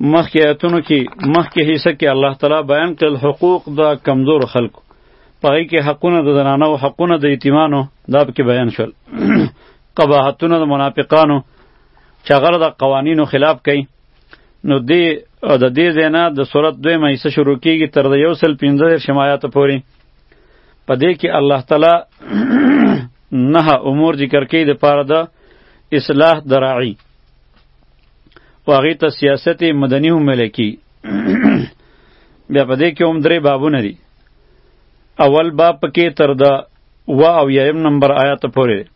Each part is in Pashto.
مخکې آیتونو کې مخکې حصہ کې الله تعالی بیان کړل حقوق د کمزور خلکو پای کې حقونه د زنانه او حقونه د یتیمانو دا پکې بیان شول قباحتونه د منافقانو چې هغه د قوانینو خلاف کوي نو دی او د دې زینا د صورت دوی مېسه شروع کیږي تر د یو سل پنځه شمایات پوري په دې کې الله تعالی نه امور ذکر کوي د پاره د اصلاح دراعي او هغې ته سیاست مدني هم ویلی کېږي بیا په دې کې هم درې بابونه دي اول باب پکې تر د و او یایم نمبر آیات پورې دی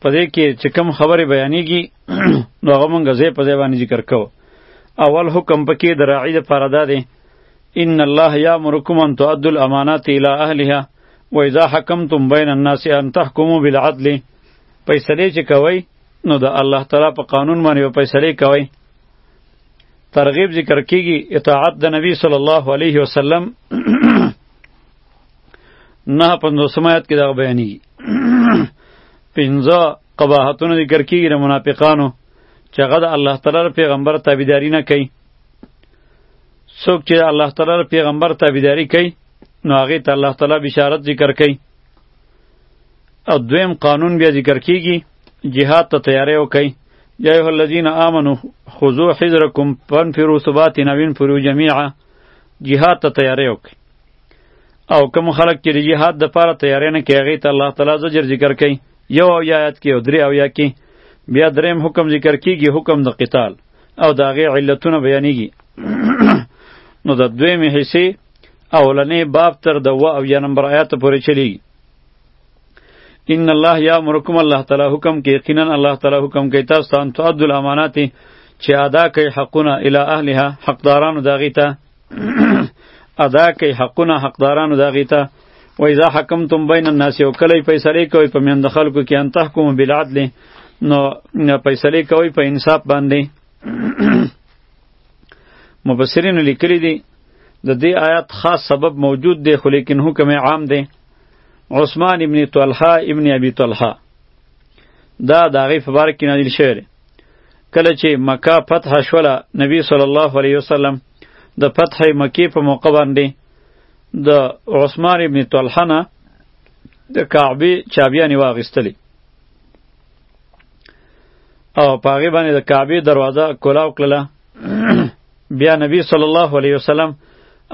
په دې کې چې کم خبرې بیانېږي نو هغه مونږ ځای په ځای باندې ذکر کوو اول حکم پکې د راعي دپاره دا دی ان الله یامرکم ان تؤدوا الامانات الی اهلها واذا حکمتم بین الناس ان تحکموا بالعدل فیصلې چې کوي نو د الله تعالی په قانون باندې فیصلې کوي ترغیب ذکر کیږي اطاعت د نبی صلی الله علیه وسلم نه پنځوسم آیات کې دا بیانېږي پنځه قباحتونه ذکر کیږي د منافقانو چې هغه د الله تعالی پیغمبر تابعداري نه کوي څوک چې الله تعالی پیغمبر تابعداري کوي نو هغې ته الله تعالی بشارت ذکر کوي او دویم قانون بیا ذکر کیږي جهاد ته تیاری وکړئ یا ایها الذین آمنو خذوا حذرکم فانفروا ثبات او انفروا جميعا جهاد ته تیاری وکړئ او کوم خلک چې د جهاد د پاره تیاری نه کوي هغې ته الله تعالی زجر ذکر کوي یو او یا آیات کې او درې او یا کې بیا دریم حکم ذکر کیږي حکم د قتال او د هغې علتونه بیانیږي نو د دویمې حصې اولنې باب تر د و او یا نمبر آیات پورې چلیږي ان الله یامرکم الله تعالی حکم کې یقینا الله تعالی حکم کې تاسو ته ان تعد الامانات چې ادا کوي حقونه الی اهلها حقدارانو داغی ته ادا کوي حقونه حقدارانو داغی ته و اذا حکمتم بین الناس او کله فیصله کوي په میند خلکو کې ان تحکم بالعدل نو فیصله کوي په انصاف باندې مبصرین لیکلی دی د دې آیات خاص سبب موجود دی خو لیکن حکم عام دی عثمان ابن طلحه ابن ابي طلحه دا د هغې په باره کې نازل شوی دی کله چې مکه فتح شوله نبی صلی الله علیه وسلم د فتح مکې په موقع باندې د عثمان ابن طلحه نه د کعبې چابیانې واخیستلې او په هغې باندې د کعبې دروازه کلاو کړله بیا نبی صلی الله علیه وسلم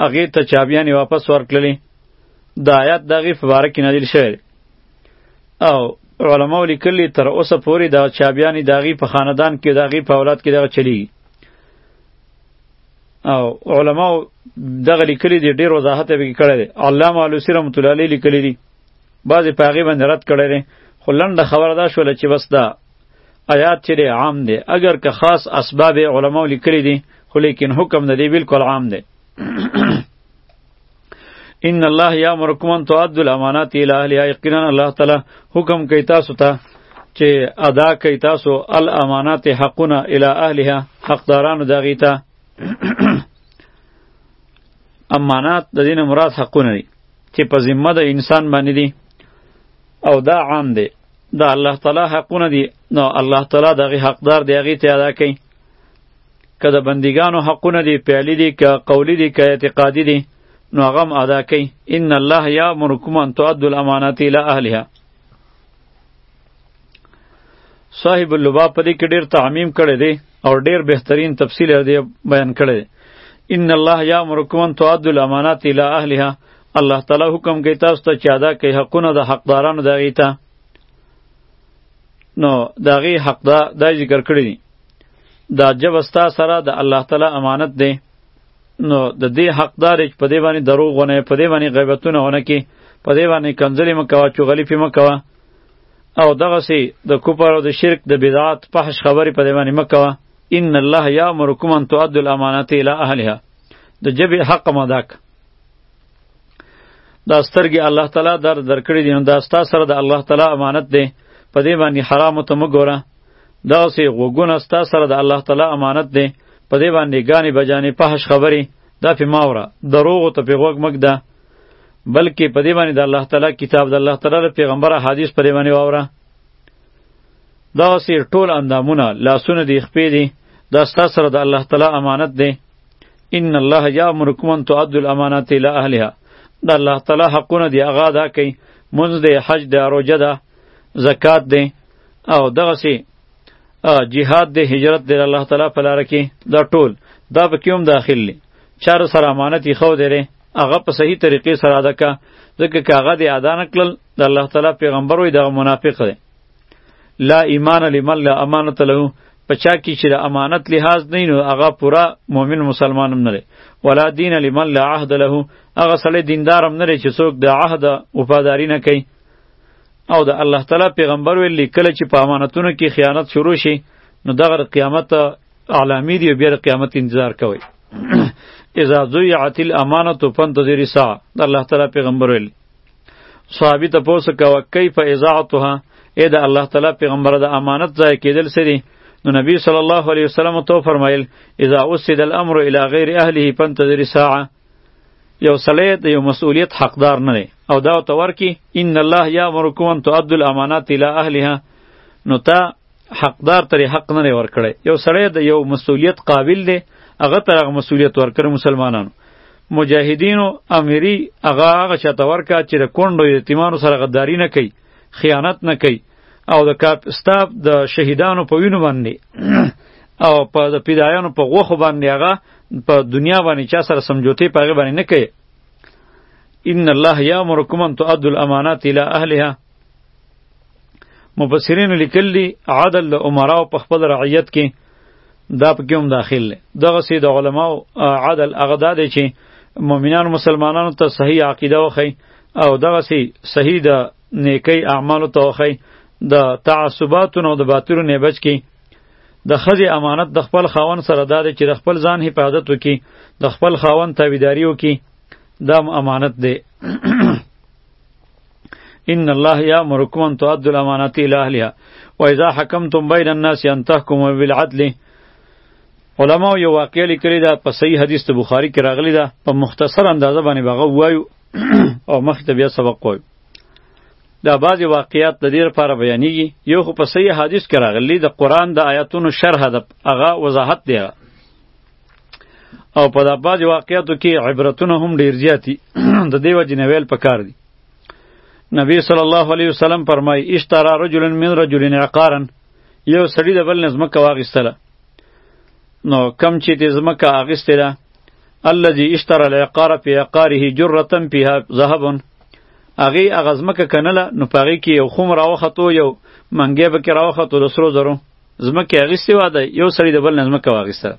هغې ته چابیانې واپس ورکړلې د آیات دغه په باره کې نازل شوی دی او علما لیکلي تر اوسه پورې د چابیانی داغي په خاندان کې داغي په اولاد کې دغه چلی او علما دغه لیکلي دي ډیر وضاحت به کړی دی علامه علوسی رحمت الله علیه لیکلي دي بعضې په هغې باندې رد کړی دی خو لنډه خبره دا شوله چې بس دا آیات چې دی عام دی اگر که خاص اسباب علماو لیکلی دي خو لیکن حکم د دې بالکل عام دی ان الله یامرکم ان تؤدوا الامانات الی اهلها یقینا الله تعالی حکم کوي تاسو ته چې ادا کوي تاسو الامانات حقونه الی اهلها حقدارانو دغی ته امانات د دین مراد حقونه دي چې په ذمه د انسان باندې دي او دا عام دی دا الله تعالی حقونه دي نو الله تعالی دغه حقدار دی هغه ته ادا کوي که د بندګانو حقونه دی پیالی دی که قولی دی که اعتقادی دی نو هغه هم ادا کوي ان الله یامرکم ان تؤدوا الامانات الی اهلها صاحب اللباب په دې کې ډېر تعمیم کړی دی او ډېر بهترین تفصیل دی بیان کړی دی ان الله یامرکم ان تؤدوا الامانات الی اهلها الله تعالی حکم کوي تاسو ته چې ادا کړئ حقونه د حقدارانو د هغې ته نو د هغې حق دا ذکر کړی دی دا جب استا سره د الله تعالی امانت دی نو د دې حقدار چې په دې باندې دروغ ونه په دې باندې غیبتونه ونه کې په دې باندې کنځلې مکوا چغلې پې مکوا او دغه سي د کوپر او د شرک د بدعات پهش خبرې په دې باندې مکوا ان الله یامرکم ان تؤدوا الامانات الی اهلها د جبې حق مداک دا سترګې الله تعالی در درکړې دي نو دا ستا سره د الله تعالی امانت دی په دې باندې حرامو ته مه ګوره دغه سي غوګونه ستا سره د الله تعالی امانت دی په دې باندې ګانې بجانې پهش خبرې دا په ماوره دروغ ته په غوګ مګ ده بلکې په دې باندې د الله تعالی کتاب د الله تعالی پیغمبر حدیث په دې باندې واوره دا سیر ټول اندامونه لاسونه دی خپې دي دا ستا سره د الله تعالی امانت دی ان الله یامرکم ان تؤدوا الامانات الی اهلها د الله تعالی حقونه دی هغه ادا کړئ مونځ دی حج دی روژه ده زکات دی او دغه سي جهاد د هجرت د الله تعالی په لار کې دا ټول دا په کوم داخل دي چار سره امانت یې خو درې هغه په صحیح طریقې سره ادا کا ځکه کاغه دی ادا نکړل د الله تعالی پیغمبر وي دغه منافق دی لا ایمان لمن لا امانت له پچا کی چې د امانت لحاظ نه نو هغه پورا مؤمن مسلمان هم نه لري ولا دین لمن لا عهد له هغه سړی دیندار هم نه لري چې څوک د عهد وفاداری نه کوي او د الله تعالی پیغمبر ویلي کله چې په امانتونو کې خیانت شروع شي نو دغه قیامت علامې دی بیا قیامت انتظار کوي اذا ضيعت الامانه فانتظر الساعه د الله تعالی پیغمبر ویلي صحابي ته پوسه کاوه کیف اذاعتها اې د الله تعالی پیغمبر د امانت ځای کېدل سری نو نبی صلی الله علیه وسلم تو فرمایل اذا اسد الامر الى غیر اهله فانتظر ساعه یو سړی د یو مسؤلیت حقدار نه دی او دا ورته ورکړي ان الله یامرکم ان تؤدوا الامانات الی اهلها نو تا حقدار ترې حق نه دی ورکړی یو سړی د یو مسؤلیت قابل دی هغه تر هغه مسؤلیت ورکړي مسلمانانو مجاهدینو امری هغه هغه چاته ورکړه چې د کونډو یتیمانو سره غداری نه کوي خیانت نه کوي او د کاپستاب د شهیدانو په وینو باندې او په د پیدایانو په غوخو باندې هغه په دنیا باندې چا سره سمجوتی په هغه باندې نه کوي ان الله یامرکم ان تؤدوا الامانات الى اهلها مفسرین لیکلی عدل له عمراو په خپل رعیت کې دا پکې هم داخل دی دغه سي د علماو عدل هغه دا دی چې مؤمنان مسلمانانو ته صحیح عقیده وخی او دغه سي صحیح د نیکی اعمالو ته وخی د تعصباتو نو د باطلو نه بچ کی د خځې امانت د خپل خاون سره دا دی چې د خپل ځان حفاظت وکړي د خپل خاون تابعداري وکړي دا امانت دی ان الله یامرکم ان تؤدوا الامانات الی اهلها واذا حکمتم بین الناس ان تحکموا بالعدل علماء یو واقعي لیکلی دا په صحیح حدیث ته بخاری کې راغلی دا په مختصر اندازه باندې بغه وایو او مخ ته بیا سبق وایو دا بعضې واقعیات د دې لپاره بیانیږي یو خو په صحیح حدیث کې راغلی د قرآن د آیاتونو شرح د هغه وضاحت دی او په دا بعضې واقعیاتو کې عبرتونه هم ډیر زیاتی د دې وجې نه ویل پکار دي نبی صلی الله علیه وسلم فرمای اشترا رجل من رجل عقارا یو سړی د بل نظمکه واغستله نو کم چې دې زمکه اغستله الذي اشترى العقار في عقاره جرة فيها ذهب هغې هغه ځمکه کنله نو په هغې کې یو خوم راوختو یو منګی پکې راوختو د سرو زرو ځمکه یې اخیستې وه د یو سړي د بل نه ځمکه واخیستله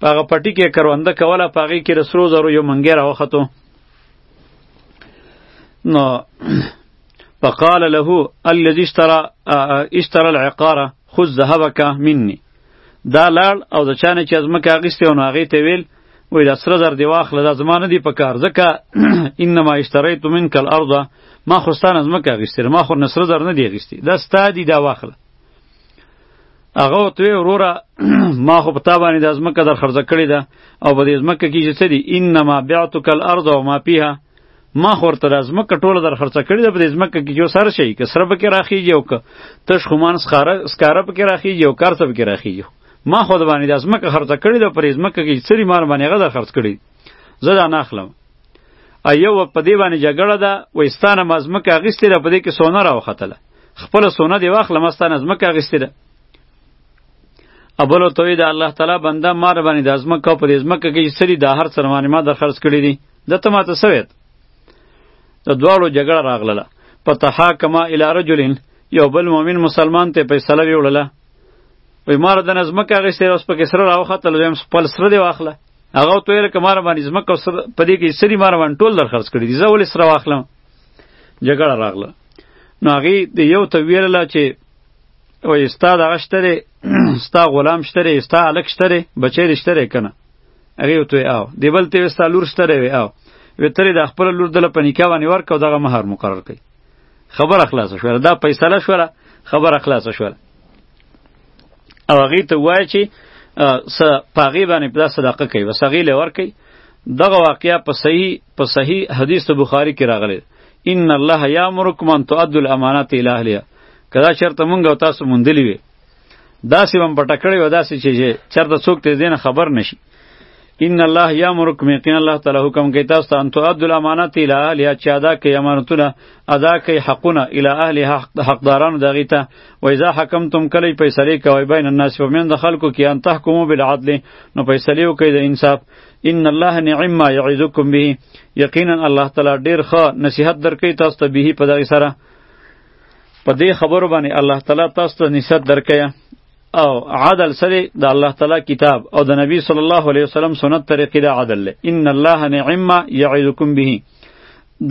په هغه پټي کې کرونده کوله په هغې کې د سرو زرو یو منګی راوختو نو فقال له الذي اشترى اشترى العقار خذ ذهبک مني دا لاړ او د چا نه چې ځمکه اخیستې وه نو هغې ته یې ویل وایي دا سره زر دې واخله دا زما نه دي په کار ځکه انما اشتریت منک الارض ما خو ستا نه ځمکه اخیستې ده ما خو نه سره زر نه دي اخیستي دا ستا دي دا واخله هغه ورته ویې وروره ما خو په تا باندې دا ځمکه در خرڅه کړې ده او په دې ځمکه کې چې څه دي انما بعتک الارض وما فیها ما خو ورته د ځمکه ټوله در خرڅه کړې ده په دې ځمکه کې جو سر شي که سره پکې راخیږي او که تش خمان سکاره سکاره پکې راخیږي او کار څه پکې راخیږي ما خو د باندې د ځمکه خرڅه کړې ده په دې ځمکه کې سری مال باندې غدا خرڅ کړي زه دا نه اخلم ایو په دې باندې جګړه ده وستانه ما ځمکه اغیستې ده په دې کې سونه راوختله خپل سونه دی واخله ما ستانه ځمکه اغیستې ده ابلو توی د الله تعالی بنده مار باندې د ازمکه په دې ازمکه کې سری د هر سرمانه ما در خرڅ کړی دي دته ماته سوید د دواړو جګړه راغله په تحاکما الی رجلین یو بل مؤمن مسلمان ته فیصله ویوړله وی مار د نظمکه غشته اوس په کسره راوخته لږم خپل سره دی واخله هغه ته ویل کمار باندې زمکه اوس په دې کې سری مار باندې ټول در خرڅ کړی دی زه ولې سره واخلم جګړه راغله نو هغه د یو ته ویل چې وای استاد هغه شته ستا غلام شته ستا الک شته بچی شته کنه هغه یو توی او دی بل ته وستا لور ستره وی او وی ترې د خپل لور دله په نکاح باندې ورک او دغه مہر مقرر کړي خبر اخلاص شوه دا فیصله شوه خبر اخلاص شوه او هغه ته وای چې س پاغي باندې په صدقه کوي بس هغه لور کوي دغه واقعیا په صحیح په صحیح حدیث ته بخاری کې راغلی ان الله یامرکم ان تؤدوا الامانات الی اهلها کدا چرته مونږ او تاسو مونږ دی داسې بم پټه کړی و داسې چې چرته څوک ته دین خبر نشي ان الله یامرکم یقین الله تعالی حکم کوي تاسو ته ان تؤدوا الامانات الی اهلها چې ادا کوي امانتونه ادا کوي حقونه الی اهلها حقدارانو دغه ته و اذا حکمتم کلی فیصله کوي بین الناس و من خلکو کې ان تحکمو بالعدل نو فیصله وکړي د انصاف ان الله نعم ما یعظکم به یقینا الله تعالی ډیر ښه نصیحت درکوي تاسو ته به په دغه سره په دې خبرو باندې الله تعالی تاسو ته نصیحت درکیا او عدل سره د الله تعالی کتاب او د نبی صلی الله علیه وسلم سنت طریقې د عدل له ان الله نعم یعظکم به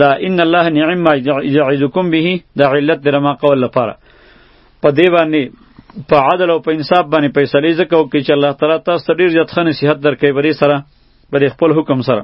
دا ان الله نعم یعظکم به د علت درما قول لپاره په دې باندې په عدل او په انصاف باندې فیصله زکه او کې چې الله تعالی تاسو ته ډیر زیات خنه صحت درکې بری سره بری خپل حکم سره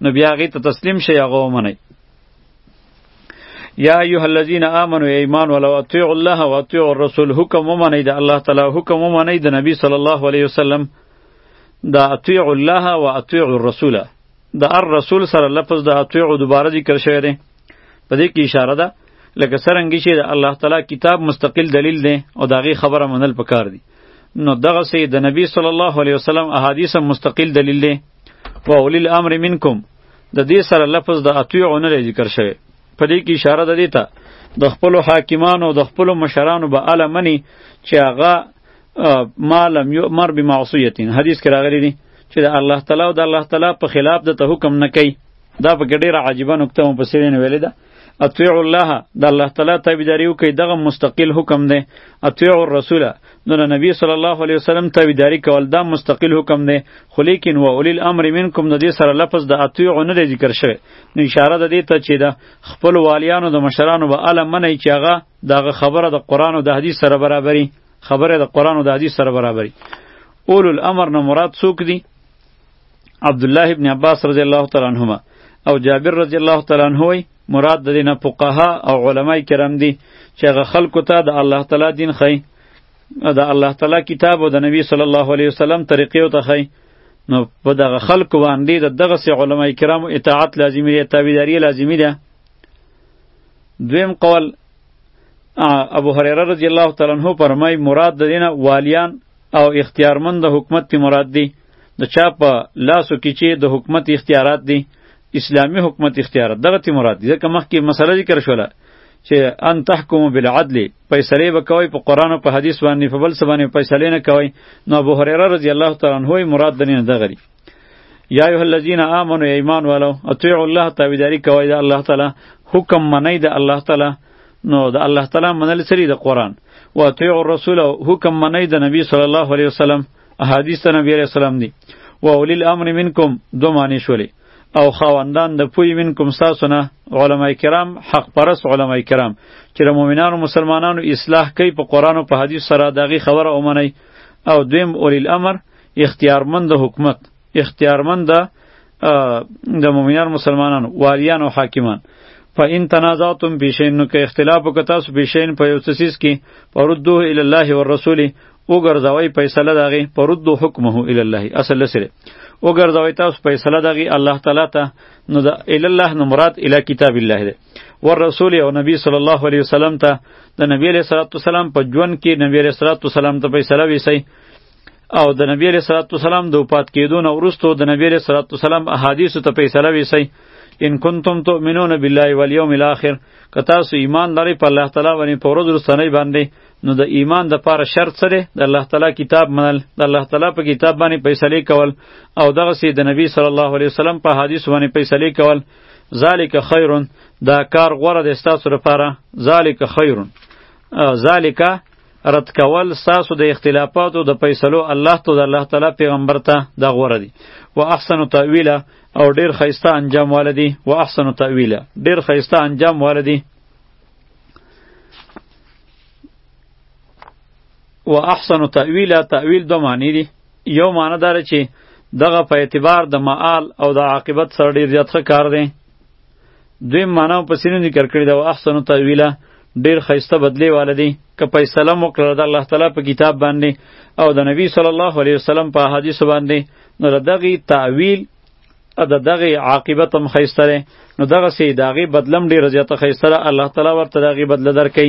نو بیا هغې ته تسلیم شئ هغه ومنئ یا ایها الذین آمنو ای ایمان ولو اطیعوا الله و اطیعوا الرسول حکم ومنئ د الله تعالی حکم ومنئ د نبی صلی الله علیه وسلم دا اطیعوا الله و اطیعوا الرسول د الرسول سره لفظ د اطیعوا دوباره ذکر شوی دی په دې کې اشاره ده لکه سرنګی چې د الله تعالی کتاب مستقل دلیل دی او داغه خبره منل پکار دی نو دغه سي د نبی صلی الله علیه وسلم احادیث مستقل دلیل دی و اولی الامر منکم د دې سره لفظ د اطیعو نه ذکر شوی په دې کې اشاره ده دیته د خپل حاکمانو د خپل مشرانو به اله منی چې هغه مالم یو مر به معصیتین حدیث کې راغلی دی چې د الله تعالی او د الله تعالی په خلاف د ته حکم نه کوي دا په ډیره عجیبه نکته مو پسې نه ویلې ده اطیع الله د الله تعالی تابعداري وکړئ دغه مستقل حکم دی اطیع الرسول نو د نبی صلی الله علیه وسلم تابعداري کول دا مستقل حکم دی خو لیکن و اولی الامر منکم د دې سره لفظ د اطیع نه دی ذکر شوی نو اشاره ده دې ته چې د خپل والیانو د مشرانو به اله منئ چې هغه دغه خبره د قرآن او د حدیث سره برابري خبره د قرآن او د حدیث سره برابري اولو الامر نه مراد څوک دي عبد الله ابن عباس رضی الله تعالی عنهما او جابر رضی الله تعالی عنه وی مراد د دینه فقها او علما کرام دي چې هغه خلکو ته د الله تعالی دین خي د الله تعالی کتاب او د نبی صلی الله علیه وسلم طریقې او ته خي نو په دغه خلکو باندې د دغه سي علما کرام اطاعت لازمي دی تابعداري لازمي ده دویم قول ابو هريره رضی الله تعالی عنہ فرمای مراد د دینه والیان او اختیارمند حکومت تی مراد دی د چا په لاسو کې چې د حکومت اختیارات دي اسلامی حکومت اختیارات دغه تی مراد دي ځکه مخکې مسله ذکر شوله چې ان تحکمو بالعدل فیصله وکوي په قران او په حدیث باندې په بل څه باندې فیصله نه کوي نو ابو هريره رضی الله تعالی عنہ مراد دنه دغه یا ایه الذین آمنو ایمان والو اطیعوا الله تابعداری کوی د الله تعالی حکم منی د الله تعالی نو د الله تعالی منل سری د قران و اطیعوا الرسول حکم منی د نبی صلی الله علیه وسلم احادیث د نبی علیه السلام دی و اولی الامر منکم دو معنی شولی او خواندان د پوی منکم تاسو نه علما کرام حق پرس علما کرام چې د مؤمنانو مسلمانانو اصلاح کوي په قران او په حدیث سره دغه خبره اومنی او دویم اولی الامر اختیارمند حکومت اختیارمند د مؤمنان مسلمانانو والیان او حاکمان فإن تنازعتم بشین نو که اختلاف وکړ تاسو بشین په یو څه څیز کې پردوه الی الله و رسول او ګرځوي فیصله دغه پردو حکمه الی الله اصل لسره او ګرځوي تاسو فیصله دغه الله تعالی ته نو د الی الله نو مراد الی کتاب الله ده و رسول او نبی صلی الله علیه وسلم ته د نبی علیہ الصلوۃ والسلام په ژوند کې نبی علیہ الصلوۃ والسلام ته فیصله ویسي او د نبی علیہ الصلوۃ والسلام د وفات کېدو نه وروسته د نبی علیہ الصلوۃ والسلام احادیث ته فیصله ویسی ان کنتم تؤمنون بالله والیوم الاخر که تاسو ایمان لرئ په الله تعالی باندې په ورځ وروستنۍ باندې نو د ایمان د پاره شرط څه دی د الله تعالی کتاب منل د الله تعالی په کتاب باندې فیصله کول او دغه سي د نبی صلی الله علیه وسلم په حدیث باندې فیصله کول ذالک خیرون دا کار غوره دی ستاسو لپاره ذالک خیرون ذالک رد کول ستاسو د اختلافاتو د فیصلو الله ته د الله تعالی پیغمبر ته دا غوره دي و احسن تاویلا او ډیر خیسته انجام والدي و احسن تاویلا ډیر خیسته انجام والدي و احسن تاویلا تاویل دو معنی دي یو معنی دار چې دغه په اعتبار د معال او د عاقبت سره ډیر زیات ښه کار دی دوی معنا په سینو ذکر کړی دا او احسن تعویله ډیر خیسته بدلی والدی که فیصله مو کړل د الله تعالی په کتاب باندې او د نبی صلی الله علیه وسلم په حدیث باندې نو دغه تعویل د دغه عاقبت هم خیسته ده نو دغه سي داغه بدلم ډیر زیاته خیسته ده الله تعالی ورته دغه بدله درکې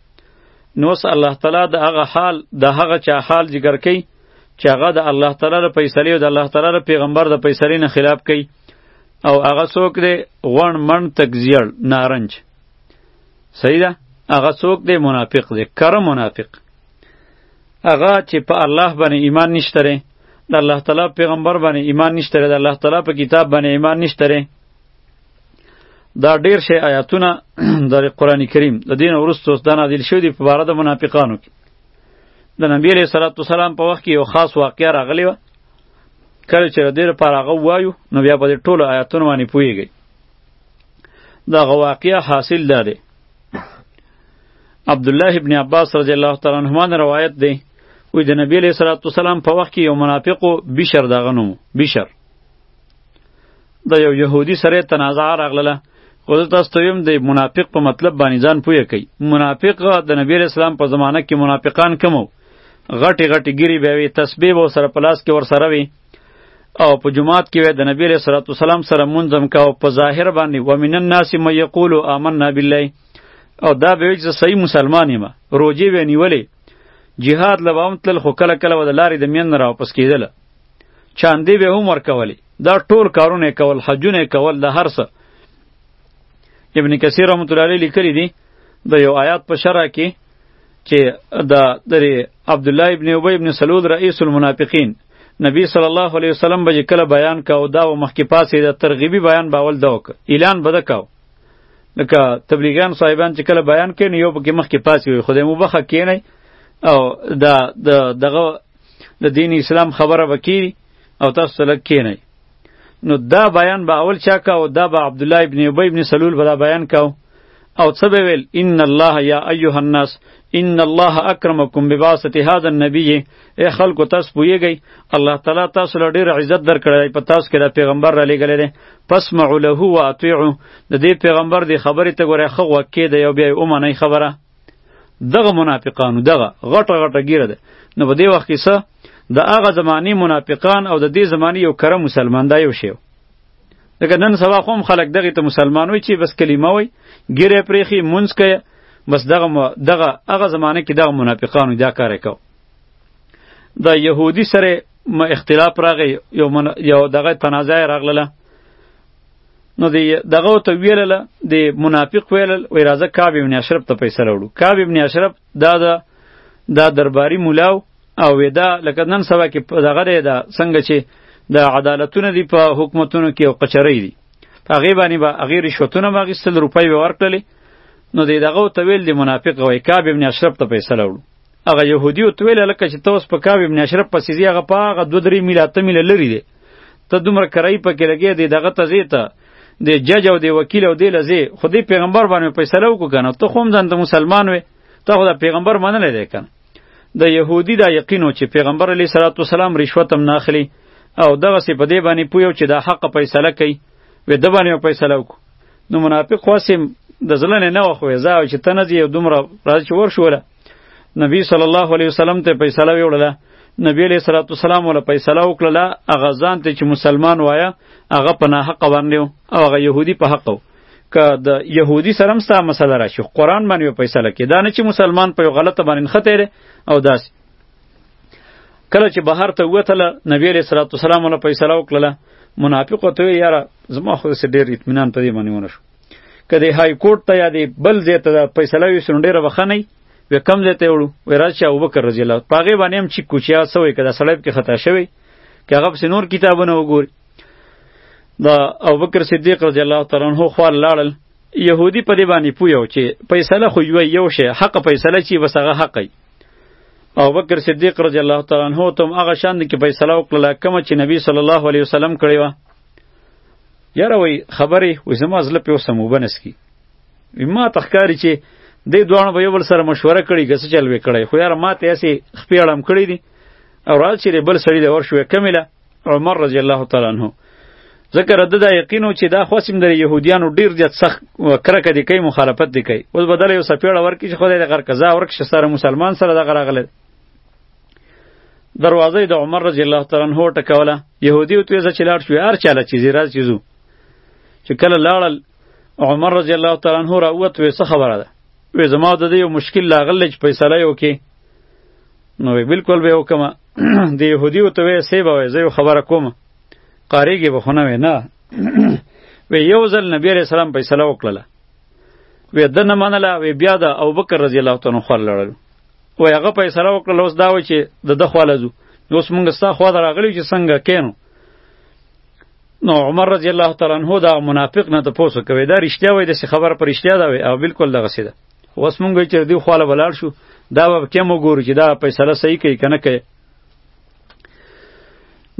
نوس الله تعالی د هغه حال د هغه چا حال ذکر کوي چې هغه د الله تعالی د فیصلې او د الله تعالی د پیغمبر د فیصلې نه خلاف کوي او هغه څوک دی غون من تکزیړ نارنج صحیح ده هغه څوک دی منافق دی کره منافق هغه چې په الله باندې ایمان نشته دی د الله تعالی پیغمبر باندې ایمان نشته دی د الله تعالی په کتاب باندې ایمان نشته دی دا ډیر شی آیاتونه د قران کریم د دین ورستو د نازل شوی دی په بار د منافقانو کې د نبی علیہ الصلوۃ والسلام په وخت کې یو خاص واقعیا راغلی و کله چې ډیر پر هغه وایو نو بیا په ټولو آیاتونو باندې پویږي دا واقعیا حاصل ده دی عبد الله ابن عباس رضی الله تعالی عنهما روایت دی وی د نبی علیہ الصلوۃ والسلام په وخت کې یو منافق بشر دغه نوم بشر د یو یهودي سره تنازع راغله خو زه تاسو ته ویم د منافق په مطلب باندې ځان پوهه کوي منافق د نبی اسلام په زمانه کې منافقان کمو غټي غټي ګری به وي تسبیح و سره پلاس کې ور سره وي او په جماعت کې وي د نبی له صلوات والسلام سره منظم کا او په ظاهر باندې ومن الناس من یقول آمنا بالله او دا به چې صحیح مسلمان یم روجي وی نیولې جهاد لبام تل خو کله کله ود لارې د مین را واپس کیدله چاندې به هم ورکولې دا ټول کارونه کول حجونه کول د هر څه ابن کثیر رحمت الله علیه لیکلی دی د یو آیات په شرح کې چې د درې عبد الله ابن ابی ابن سلول رئیس المنافقین نبی صلی الله علیه وسلم به کله بیان کاو دا و مخکې پاسې د ترغیبی بیان باول دا وک اعلان بده کاو لکه تبلیغیان صاحبان چې کله بیان کین یو پکې مخکې پاسې وي خدای مو بخه کینی او دا د دغه د دین اسلام خبره وکړي او تاسو سره کینئ نو دا بیان به اول چا کا او دا به عبد الله ابن ابي ابن سلول به دا بیان کاو او څه به ویل ان الله یا ایها الناس ان الله اکرمکم بباسط هذا النبی ای خلق تاسو پویږئ الله تعالی تاسو له ډیر عزت درکړی په تاسو کې د پیغمبر را لېږلی دی پسمعوا له واطیعوا د دې پیغمبر دی خبرې ته ګوره ښه غوږ کېږدئ او بیا یې ومنئ خبره دغه منافقانو دغه غټه غټه ګیره ده نو په دې وخت کې څه د هغه زمانی منافقان او د دې زمانی یو کره مسلمان دا یو شی دغه نن سبا خو هم خلک دغه ته مسلمان وي چې بس کلمه وي ګیره پرېخي مونږ کوي بس دغه دغه هغه زمانه کې دغه منافقانو دا کار وکاو د يهودي سره اختلاف راغی یو من یو دغه تنازع راغله نو دی دغه ته ویلل دی منافق ویلل وای راځه کعب ابن اشرف ته پیسې راوړو کعب ابن اشرف دا دا دا درباری مولاو او ودا لکه نن سبا کې دغه دی دا څنګه چې د عدالتونه دی په حکومتونو کې او قچری دی هغه باندې به هغه رشوتونه ما غیستل روپۍ به ورکړلې نو دی دغه ته ویل دی منافق وای کعب ابن اشرف ته پیسې راوړو هغه يهودي او تویل لکه چې توس په کاوی ابن اشرف پسې دی هغه په هغه دوه درې میله اته میله لري دی ته دومره کرای په کې لګې دی دغه ته زی ته د جج او د وکیل او د لزی خو دی پیغمبر باندې فیصله وکړه کنه ته خوم ځان ته مسلمان وې ته خو د پیغمبر منل دی کنه د يهودي دا یقینو چې پیغمبر علی صلوات و سلام رشوت هم ناخلی او دغه سی په دې باندې پویو چې دا حق فیصله کوي و د باندې فیصله وکړو نو منافق خاصم د زلنه نه وخوې زاو چې تنه دی دومره راځي ورشوله نبی صلی الله علیه وسلم ته فیصله ویوړله نبی علیہ الصلوۃ والسلام ول فیصله وکړه هغه ځان ته چې مسلمان وایا هغه په ناحق باندې او هغه يهودي په حق وو که د يهودي سره هم ستا مسله راشي قرآن باندې فیصله کې دا نه چې مسلمان په یو غلطه باندې نښتی دی او داسې کله چې بهر ته ووتله نبی علیه صلات وسلام له فیصله وکړله منافق ورته ویې یاره زما خو داسې ډېر اطمینان په دې باندې ونه شو که د های کورټ ته یا د بل ځای ته دا فیصله وي نو ډېره به ښه نه وي وی کم ځای ته یې وړو وی راشه ابوبکر رضی الله په هغې باندې هم چیک کړو چې هغه څه وایي که دا سړی پکې خطا شوی که هغه پسې نور کتابونه وګوري د ابوبکر صدیق رضی الله تعالی عنه خوا لاړل یهودي په دې باندې پوه و چې فیصله خو یو یو شی حق فیصله چې بس هغه حق دی او بکر صدیق رضی الله تعالی عنہ ته هغه شان کې فیصله وکړه کوم چې نبی صلی الله علیه وسلم کړی و یاره وای خبرې وای زما زړه په اوسه موبنس کی ما تخکاری چې د دوه به یو بل سره مشوره کړي که څه چل وکړي خو یاره ما ته اسی خپیړم کړی دي او راځ چې بل سړی د ورشوې کمیله عمر رضی الله تعالی عنہ ځکه رد دا یقینو چې دا خواسم در یهودیانو ډیر زیات سخت کرکه دی کوي مخالفت دی کوي اوس بدل یو سپیړه ورکی چې خدای د غر قضا ورک شسره مسلمان سره د غراغله دروازه د عمر رضی الله تعالی عنہ ټکوله يهودي او توزه چلاړ شو هر چاله چې زیرا چیزو چې کله لاړل عمر رضی الله تعالی عنہ را ووت وې څه خبره ده وې زما د دې یو مشکل لاغل چې فیصله یو کې نو وې بالکل به وکما د يهودي او توې سی به وې زه خبره کوم قاریږي به خونه وې نه وې یو ځل نبی رسول سلام فیصله وکړه وې د نه منله وې بیا د ابوبکر رضی الله تعالی عنہ خور لړل وای هغه فیصله وکړه اوس دا و چې د د خواله ځو نو اوس مونږ ستا خوا ته راغلی چې څنګه کینو نو عمر رضی الله تعالی عنہ دا منافق نه ته پوسو کوي دا رښتیا وای د څه خبر پر رښتیا دا وای او بالکل دغه سیده اوس مونږ چې دی خواله بلار شو دا به کم وګورو چې دا فیصله صحیح کوي کنه کوي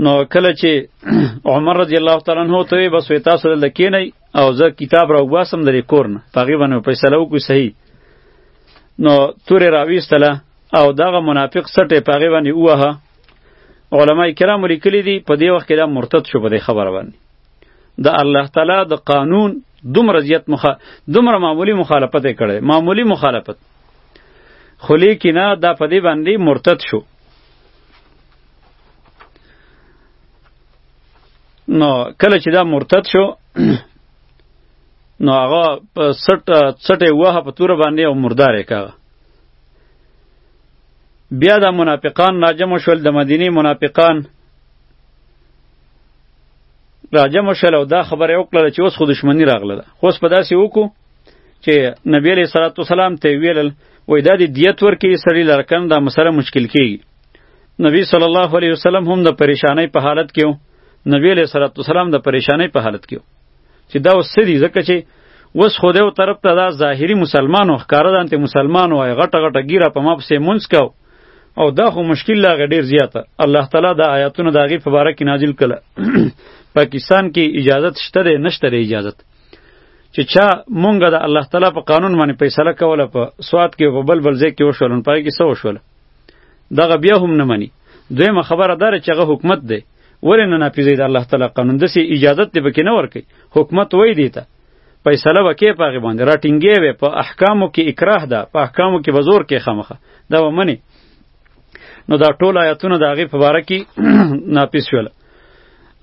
نو کله چې عمر رضی الله تعالی عنہ ته بس وې تاسو دلته کینئ او زه کتاب راوباسم درې کور نه په هغې باندې فیصله وکړو صحیح نو تورې راویستله او دغه منافق سټې په هغې باندې ووهه علما کرامو لیکلي دي په دې وخت کې دا مرتد شو په دې خبره باندې د الله تعالی د قانون دومره زیات مخ دومره معمولی مخالفت یې کړی معمولی مخالفت خو لیکي نه دا په دې باندې مرتد شو نو کله چې دا مرتد شو نو هغه په سټ سټه وه په تور باندې او مردار کاغه بیا د منافقان راجم شول د مدینه منافقان راجم شول او دا خبره وکړه چې اوس خو دښمنی راغله ده خو په داسې وکړو چې نبی علیہ الصلوۃ والسلام ته ویل وای دا د دیت ورکی سړی لرکن دا مسله مشکل کیږي نبی صلی الله علیه وسلم هم د پریشانای په حالت کې نبی علیہ الصلوۃ والسلام د پریشانای په حالت کې چې دا اوس څه دي ځکه چې اوس خو دیو طرف ته دا ظاهري مسلمانو ښکاره ده انت مسلمانو وایي غټه غټه ګیره په ما پسې مونځ کو او دا خو مشکل لا ډیر زیاته الله تعالی دا آیاتونه د هغې په باره کې نازل کړه پاکستان کې اجازت شته دی نشته دی اجازت چې چا مونږ د الله تعالی په قانون باندې فیصله کوله په سواد کې په بل بل ځای کې وشول نو پای کې څه وشول دغه بیا هم نه مني دویمه خبره داره چې هغه حکومت دی ولې نه نافذوي د الله تعالی قانون داسې اجازت دی پکې نه ورکوي حکومت وایي دی ته فیصله وکې په هغې باندې راټینګې وې په احکامو کې اکراه ده په احکامو کې به زور کې خامخه دا به منې نو دا ټول آیاتونه د هغې په باره کې ناپیس شول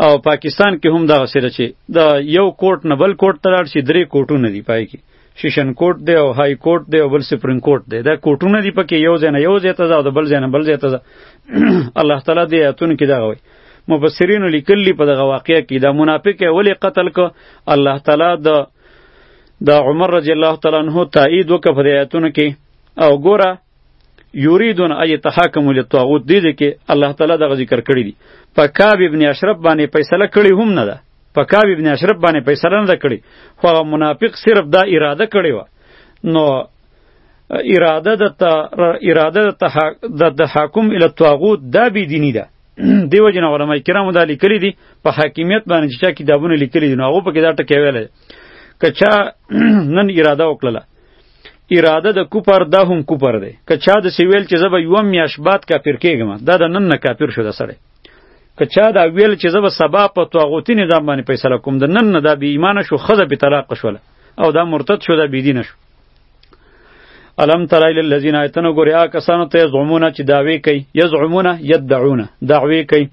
او پاکستان کې هم دغسې ده چې د یو کورټ نه بل کورټ ته لاړ شي درې کورټونه دي پای کې شیشن کورټ دی او های کورټ دی او بل سپریم کورټ دی دا کورټونه دی پکې یو ځای نه یو ځای ته ځه او د بل ځای نه بل ځای ته ځه الله تعالی دې آیاتونو کې دغه وایي مفسرینو لیکلي په دغه واقعه کې دا منافق یې ولې قتل که الله تعالی د د عمر رضی الله تعالی عنه تایید وکړه په دې آیاتونو کې او ګوره یریدون ای تحاکم للطاغوت دې دې کې الله تعالی دغه ذکر کړی دی په کعب ابن اشرف باندې فیصله کړی هم نه ده په کعب ابن اشرف باندې فیصله نه کړی خو هغه منافق صرف دا اراده کړی و نو اراده د اراده د تحاکم ال طاغوت دا بی دینی ده دیو جن علماء کرام دا لیکلی دي په حاکمیت باندې چې چا کتابونه لیکلی دي نو هغه په کې دا ټکی ویل کچا نن اراده وکړه اراده د کوپر دا هم کوپر دی که چا د سیویل چې زبه یو میاش بعد کافر کېږم دا د نن نه کافر شو د سره که چا دا ویل چې زبه سبا په توغوتی نظام باندې فیصله کوم د نن نه دا بی ایمان شو خزه به طلاق شول او دا مرتد شو دا بی دین شو الم ترای للذین ایتنو ګوریا کسانو ته زعمونه چې داوی کوي یزعمونه یدعونه دعوی کوي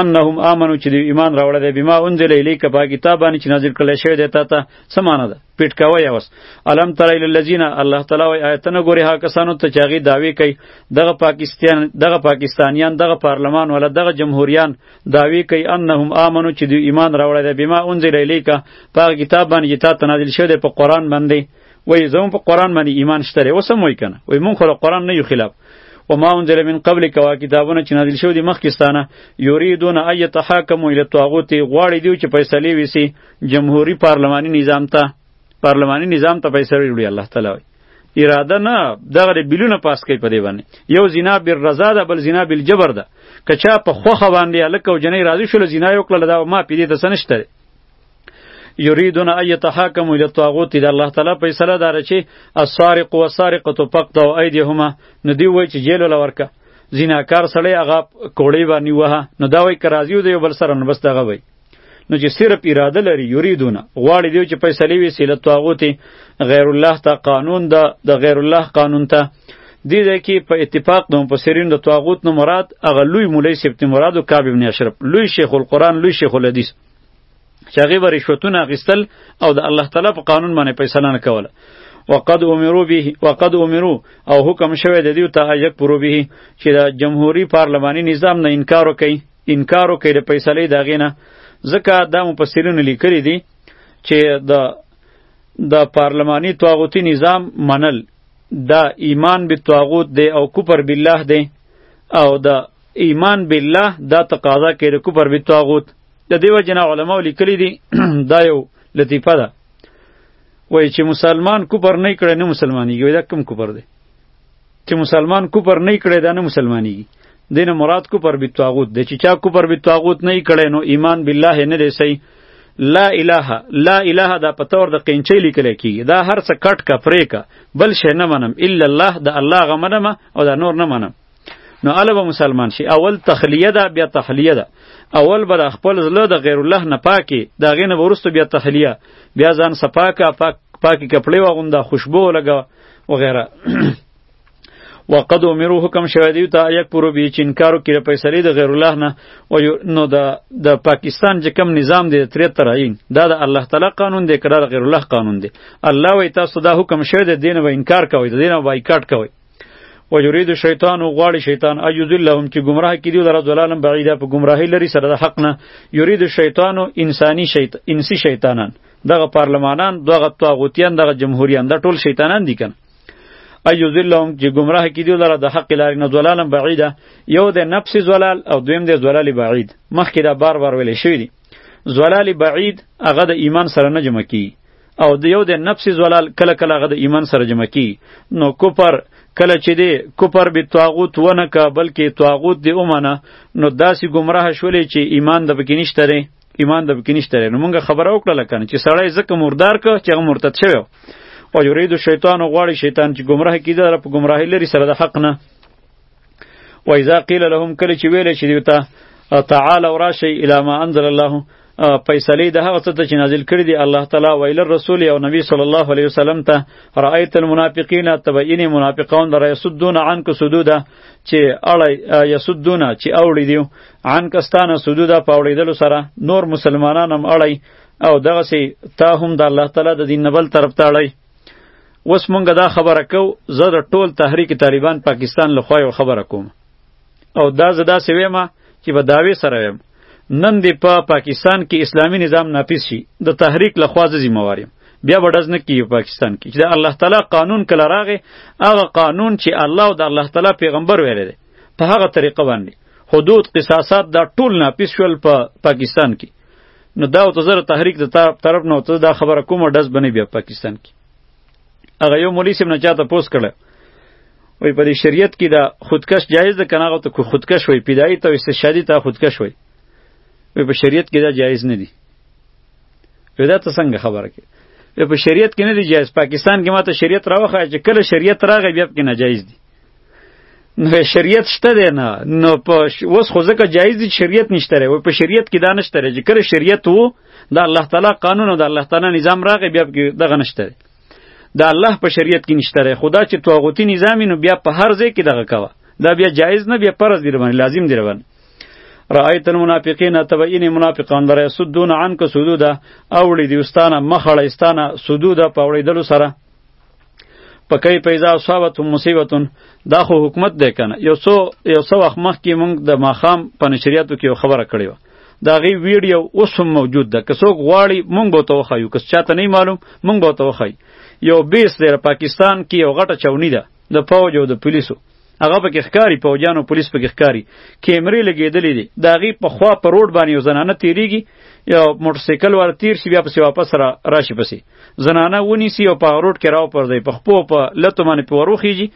انهم امنو چې ایمان راوړل دی بما انزل الیک په کتاب باندې چې نازل کړل شوی دی تا ته څه معنی ده پیټ کوي اوس الم تر ال الذین الله تعالی وای آیتن ګوري ها کسانو ته چاغي داوی کوي دغه پاکستان دغه پاکستانیان دغه پارلمان ولا دغه جمهوریان داوی کوي انهم امنو چې دوی ایمان راوړی دی بما انزل الیکا په کتاب باندې چې تا ته نازل شوی دی په قران باندې وای زمو په قران باندې ایمان شته لري وسم وای کنه وای مونږ خو قران نه یو خلاف و ما انزل من قبل کوا کتابونه چې نازل شوی دی مخکې ستانه یریدون ایتحاکموا الی الطاغوت غواړي دیو چې فیصله وسی جمهوری پارلمانی نظام ته پارلمانی نظام ته پیسې وړي الله تعالی وي اراده نه دغه بلونه پاس کوي په دې باندې یو زنا بر رضا ده بل زنا بل جبر ده کچا په خوخه باندې الک او جنې راضي شول زنا یو کړل دا ما پیډې ته سنشته یریدون ان یتحاکم الی الطاغوت د الله تعالی فیصله دار چې السارق والسارقه فقطع ایدیهما نو دی وای چې جیل ولا ورکه زیناکار سړی هغه کوړی باندې وه نو دا وای کرازیو دی بل سره نو بس دغه وای نو چې صرف اراده لري یریدونه غواړي دی چې فیصله وي سیله طاغوت غیر الله ته قانون ده د غیر الله قانون ته دې ځای کې په اتفاق د مفسرین د طاغوت نه مراد هغه لوی مولوی سیبت مراد او کعب ابن اشرف لوی شیخ القرآن لوی شیخ الحدیث چې هغې به رشوتونه اخیستل او د الله تعالی په قانون باندې فیصله نه کوله وقد امرو به وقد امرو او حکم شوه د دې ته یک پرو به چې د جمهوریت پارلماني نظام نه انکار وکړي انکار وکړي د فیصلې د هغې نه ځکه دا مفسرینو لیکلي دي چې د د پارلماني طاغوتي نظام منل دا ایمان به طاغوت دی او کفر بالله دی او د ایمان بالله دا تقاضا کوي د کفر به طاغوت د دیو جنا علما لیکلي دي دا یو لطیفه ده وای چې مسلمان کفر نه کړي نه مسلمانېږي دا کم کفر دی چې مسلمان کوپر نه کړي دا نه مسلمانېږي دینه مراد کوپر به طاغوت د چې چا کوپر به طاغوت نه کړي نو ایمان بالله نه دی صحیح لا اله لا اله دا په تور د قینچې لیکل کیږي دا هر څه کټ کا پرې کا بل شی نه منم الا الله دا الله غمنم او دا نور نه منم نو الله به مسلمان شي اول تخلیه ده بیا تحلیه ده اول به خپل زله د غیر الله نه پاکي دا غینه ورستو بیا تحلیه بیا ځان صفاکه پاک پاکي کپړې واغونده خوشبو لګا وغیره وقد امرو حکم شوی دی ته یک پرو بی چې انکار وکړي پیسې د غیر الله نه او نو د د پاکستان چې کم نظام دی تر تر عین دا د الله تعالی قانون دی کړه غیر الله قانون دی الله وی تاسو دا حکم شوی دی دین و انکار کوي دین و بایکاټ کوي و یرید شیطان او غواړي شیطان ایذلهم چې گمراه کړي در ځلالم بعیده په گمراهی لري سره د حق نه یرید شیطان او انساني شیطان انسی شیطانان دغه پارلمانان دغه طاغوتیان دغه جمهوریان دا ټول شیطانان دي کنه ایو ذلهم چې گمراه کی دی لره د حق لارې نه زلالم بعیده یو د نفس زلال او دویم د زلال بعید مخکې دا بار بار ویل شوی دی زلال بعید هغه د ایمان سره نه جمع کی او د یو د نفس زلال کله کله هغه د ایمان سره جمع کی نو کوپر کله چې دی کوپر به طاغوت ونه کا بلکې طاغوت دی اومنه نو داسې گمراه شولې چې ایمان د بکینشتره ایمان د پکې نشته نو مونږ خبره وکړه لکه چې سړی زکه مردار ک چې هغه مرتد شوی او یرید شیطان او غواړي شیطان چې گمراه کیده را په گمراهی لري سره د حق نه و اذا قیل لهم کله چې ویل شي دیوته تعالی وراشی الی ما انزل الله فیصله د هغه څه ته چې نازل کړی دی الله تعالی و الی رسول او نبی صلی الله علیه وسلم ته رایت المنافقین تبین منافقون در یسدون عنک سدودا چې اړه یسدون چې اوړي دی عن کستانه سجوده په اوړېدلو سره نور مسلمانان هم اړی او دغسې تا هم د الله تعالی د دین نه بل طرف ته اړی اوس مونږ دا خبره کو زه د ټول تحریک طالبان پاکستان له خوا یو خبره کوم او دا زه داسې ویم چې به دعوې سره ویم نن دی په پا پاکستان کې اسلامی نظام نافذ شي د تحریک له خوا زه ذمہ وار یم بیا به ډز نه کیږي پاکستان کې چې د الله تعالی قانون کله راغی هغه قانون چې الله او د الله تعالی پیغمبر ویلی دی په هغه طریقه باندې حدود قصاصات دا ټول ناپیس شول په پا پاکستان کې نو دا ته زره تحریک د طرف نه ته دا خبره کومه دز بنې بیا پاکستان کې هغه یو مولوی سم نه چاته پوس کړه وای په دې شریعت کې دا خودکش جایز ده کنه هغه ته کو خودکش وای پیدایي ته استشهادي ته خودکش وای وای په شریعت کې دا جایز نه دی وای دا ته څنګه خبره کې وای په شریعت کې نه دی جایز پاکستان کې ماته شریعت راوخه چې کله شریعت راغی بیا کې ناجایز دی نو شریعت شته دی نه نو په اوس خو ځکه جایز دي شریعت نشته دی په شریعت کې دا نشته دی چې کله شریعت وو د الله تعالی قانون او د الله تعالی نظام راغی بیا پکې دغه نشته دی د الله په شریعت کې نشته دی خدا چې طاغوتي نظام نو بیا په هر ځای کې دغه کوه دا بیا جایز نه بیا فرض دی باندې لازم دی باندې رأیت المنافقین تبعین منافقان برای سدون عنک سدودا اوړي دیوستانه مخړه استانه سدودا پاوړي دلو سره پکې پیدا صاحبت مصیبتون دا خو حکومت دی کنه یو څو یو څو وخت مخکې مونږ د ماخام په نشریاتو کې خبره کړې و دا غي ویډیو اوس هم موجود ده که څوک غواړي مونږ به ته وخایو که چاته نه معلوم مونږ به ته وخایو یو بیس دی پاکستان کې یو غټه چونی ده د پوج او د پولیسو هغه پکې ښکاری پوجانو پولیس پکې ښکاری کیمرې لګېدلې دي دا غي په خوا په روډ باندې یو زنانه تیریږي یو موټر سایکل ور تیر شي بیا پسې واپس را راشي پسې زنانه ونی سی او په روډ کې راو پر دی په خپو په لته باندې په وروخیږي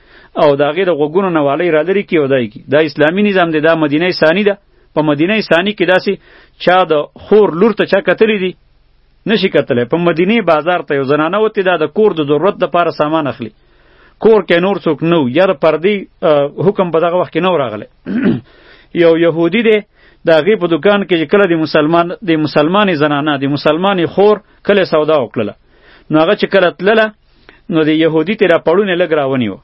او دا غي د غوګونو نه والی را لري کې او دای کی دا اسلامي نظام دی دا مدینه ثانی ده په مدینه ثانی کې داسې چا د خور لور ته چا کتلی دي نشي کتلی په مدینه بازار ته یو زنانه وتی دا د کور د ضرورت د پاره سامان اخلي کور کې نور څوک نو یاره پردی حکم په دغه وخت کې نو راغله یو يهودي دی د هغې په دکان کې چې کله د مسلمان د مسلمانې زنانه د مسلمانې خور کله سودا وکړله نو هغه چې کله تلله نو د یهودي تیرا پړونه لګ راونی و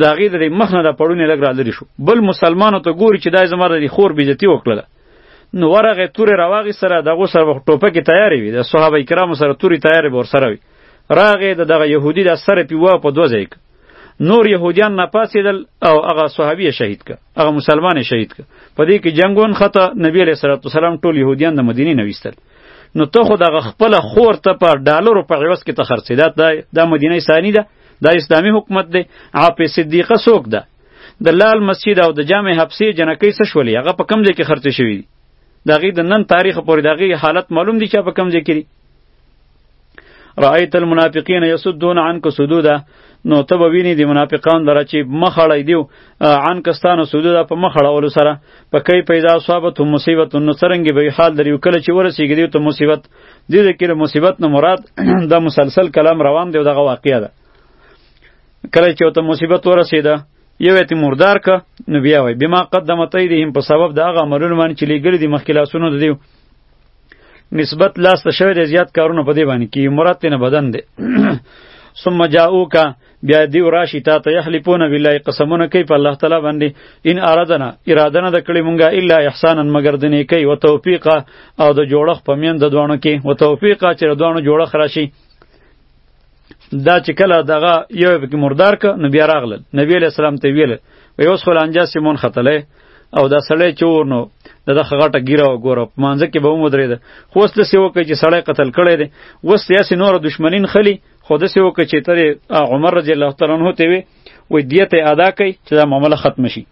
د هغې د مخ نه د پړونه لګ را لري شو بل مسلمانو ته ګوري چې دا زما د خور بیزتی وکړله نو ورغه تورې راواغی سره دغه سره ټوپکې تیارې وي د صحابه کرامو سره تورې تیارې به ورسره وي راغې د دغه یهودي د سره پیوا په دوه ځای کې نور یهودیان نه پاسېدل او هغه صحابي شهید ک هغه مسلمان شهید ک په دې کې جنگون خطه نبی علیہ الصلوۃ والسلام ټول یهودیان د مدینه نه ویستل نو ته خو دغه خپل خور ته په ډالرو په عوض کې ته خرڅېدات دا د مدینه ثانی ده دا اسلامی حکومت دی عاپې صدیقه سوک ده د لال مسجد او د جامع حبسې جنکۍ څه شولې هغه په کم ځای کې خرڅې شوې دي د هغې د نن تاریخ پورې د هغې حالت معلوم دی چې په کم ځای کې دي رأیت المنافقین یسدون عنک سدودا نو ته به ویني د منافقان لره چې مخ اړی دیو عن کستانو سودو دا په مخ اړولو سره په کای پیدا صحابت مصیبت نو څرنګه به حال لري کله چې ورسیږي دیو ته مصیبت دې ذکر مصیبت نه مراد دا مسلسل کلام روان دی دغه واقعیا ده کله چې ته مصیبت ورسېده یو ته مردار ک نو بیا وای بما قدمت ایدهم په سبب د هغه عملونو باندې چې لګل دي مخکې لاسونو د دیو نسبت لاس ته شوی د زیات کارونه په دی باندې کی مراد تنه بدن دی ثم جاءوک بیا دی راشی تا ته یحلفون بالله قسمونه کوي په الله تعالی باندې ان ارادنا اراده نه د کړی مونږه الا احسانا مگر دنه کوي او توفیق او د جوړخ په میند دوانو کې او توفیق چې دوانو جوړخ راشي دا چې کله دغه یو پکې مردار ک نو بیا راغلل نبی علیہ السلام ته ویل وی اوس خو لانجه سیمون ختلې او دا سړی چور نو د دغه غټه ګیره او ګوره په مانځه کې به هم ودرېده خو اوس داسې وکړي چې سړی قتل کړی دی اوس داسې نوره دښمنین خلي خو داسې وکړي چې ته عمر رضی الله تعالی عنه ته وی وی دیت ادا کړي چې دا معامله ختم شي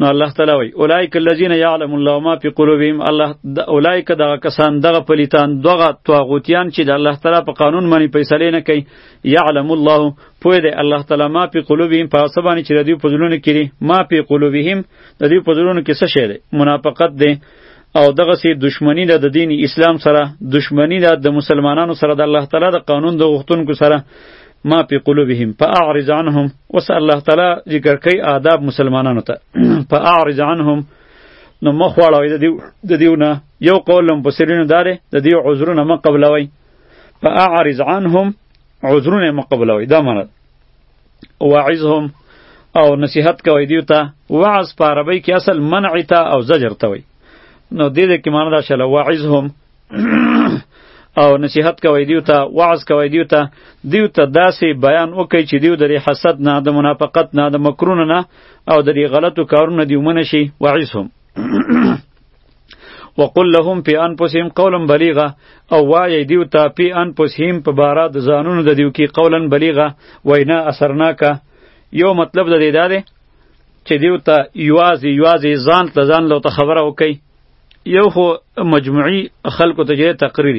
نو الله تعالی وی اولایک الذین یعلم الله ما فی قلوبهم الله اولایک دغه کسان دغه پلیتان دغه طاغوتیان چې د الله تعالی په قانون باندې فیصله نه کوي یعلم الله پوی دی الله تعالی ما فی قلوبهم په هغه باندې چې د دوی په زړونو کې ما فی قلوبهم د دوی په زړونو کې څه شی دی منافقت دی او دغه سي دشمنی ده د دین اسلام سره دشمنی ده د مسلمانانو سره د الله تعالی د قانون د غوښتونکو سره ما پی قلوبهم فاعرض عنهم وس الله تعالی ذکر کوي آداب مسلمانانو ته فاعرض عنهم نو مخواړوي د دیو د دیونه یو قول لم بصرینو داره د دیو عذرونه ما قبلوي فاعرض عنهم عذرونه ما قبلوي دا مراد واعظهم او نصیحت کوي دیو ته وعظ په عربی کې اصل منع ته او زجر ته وي نو دې دې کې معنی دا شله واعظهم او نصیحت کوي دیو ته وعظ کوي دیو ته دیو ته داسې بیان وکړي چې دیو درې حسد نه د منافقت نه د مکرونه نه او درې غلطو کارونه دیو منشي وعظهم وقل لهم فی انفسهم قولا بلیغا او وای دیو ته فی انفسهم په بارا د ځانونو د دیو کې قولا بلیغا وینا اثرناکه یو مطلب د دې دا دی چې دیو ته یوازې یوازې ځان ته ځان لو ته خبره وکړي یو خو مجموعي خلکو ته جې تقریر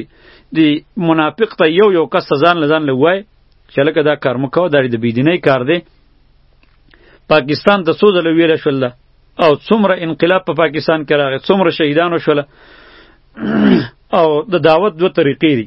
دی منافق ته یو یو کس ځان لزان لوای چې لکه دا کار مکو دا د بيدینۍ کار دی پاکستان ته څو ځله ویل شول او څومره انقلاب په پا پاکستان کې راغی څومره شهیدانو شول او د دعوت دوه طریقې دي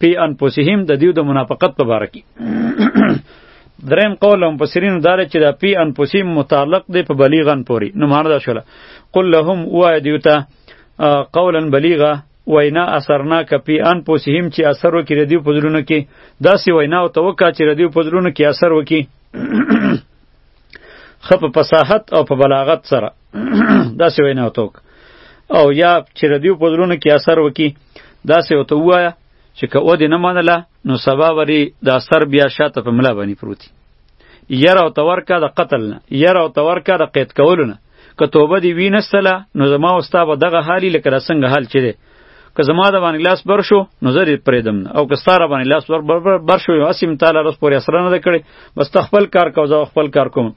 پی انفسهم د دیو د منافقت په باره کې دریم قول هم پسرین دار چې دا پی انفسهم متعلق دی په بلیغن پوری نو معنی دا شوله قل لهم وای دیو ته قولا بلیغه وینا اثرنا کپی ان پوسهم چې اثر وکړي د دې په زړونو کې داسې وینا او توقع چې د دې په زړونو کې اثر وکړي خپ فصاحت او په بلاغت سره داسې وینا وتوک او یا چې ردیو په زړونو کې اثر وکي داسې وته وایا چې که او دې نه منله نو سبا وری د اثر بیا شاته په ملا باندې پروتي یره او تورکا د قتل نه یره او تورکا د قید کولو نه که توبه دی وینستله نو زما او ستا به دغه حالی لکه د څنګه حال چې دی که زما د باندې لاس بر شو نو زه دې پرېږدم نه او که ستا را باندې لاس ور بر, بر, بر شو هسې مې تا له ورځ پورې اسره نه ده کړې بس ته خپل کار کوه زه خپل کار کوم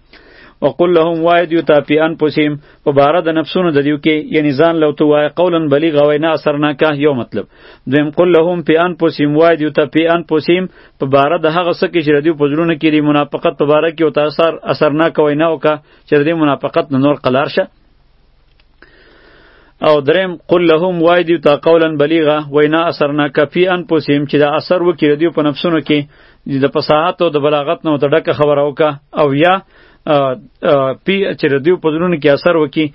وقل لهم وای دیو ته فی انفسهم په باره د نفسونو د دیو کې یعنی ځان لو ته وای قولا بلیغ وای نه اثر نه که یو مطلب دویم قل لهم فی انفسهم وای دیو ته فی انفسهم په باره د هغه څه کې چې ردیو په زړونو کې دی منافقت په باره کې او تاثر اثر نه کوي نه او که چې د منافقت نه نور قلار شه او دریم قل لهم وای دیو تا قولا بلیغا وینا اثرنا کفی ان پوسیم چې دا اثر وکړي دیو په نفسونو کې د فصاحت او د بلاغت نو ته ډکه خبره وکا او یا پی چې دیو په زړونو کې اثر وکړي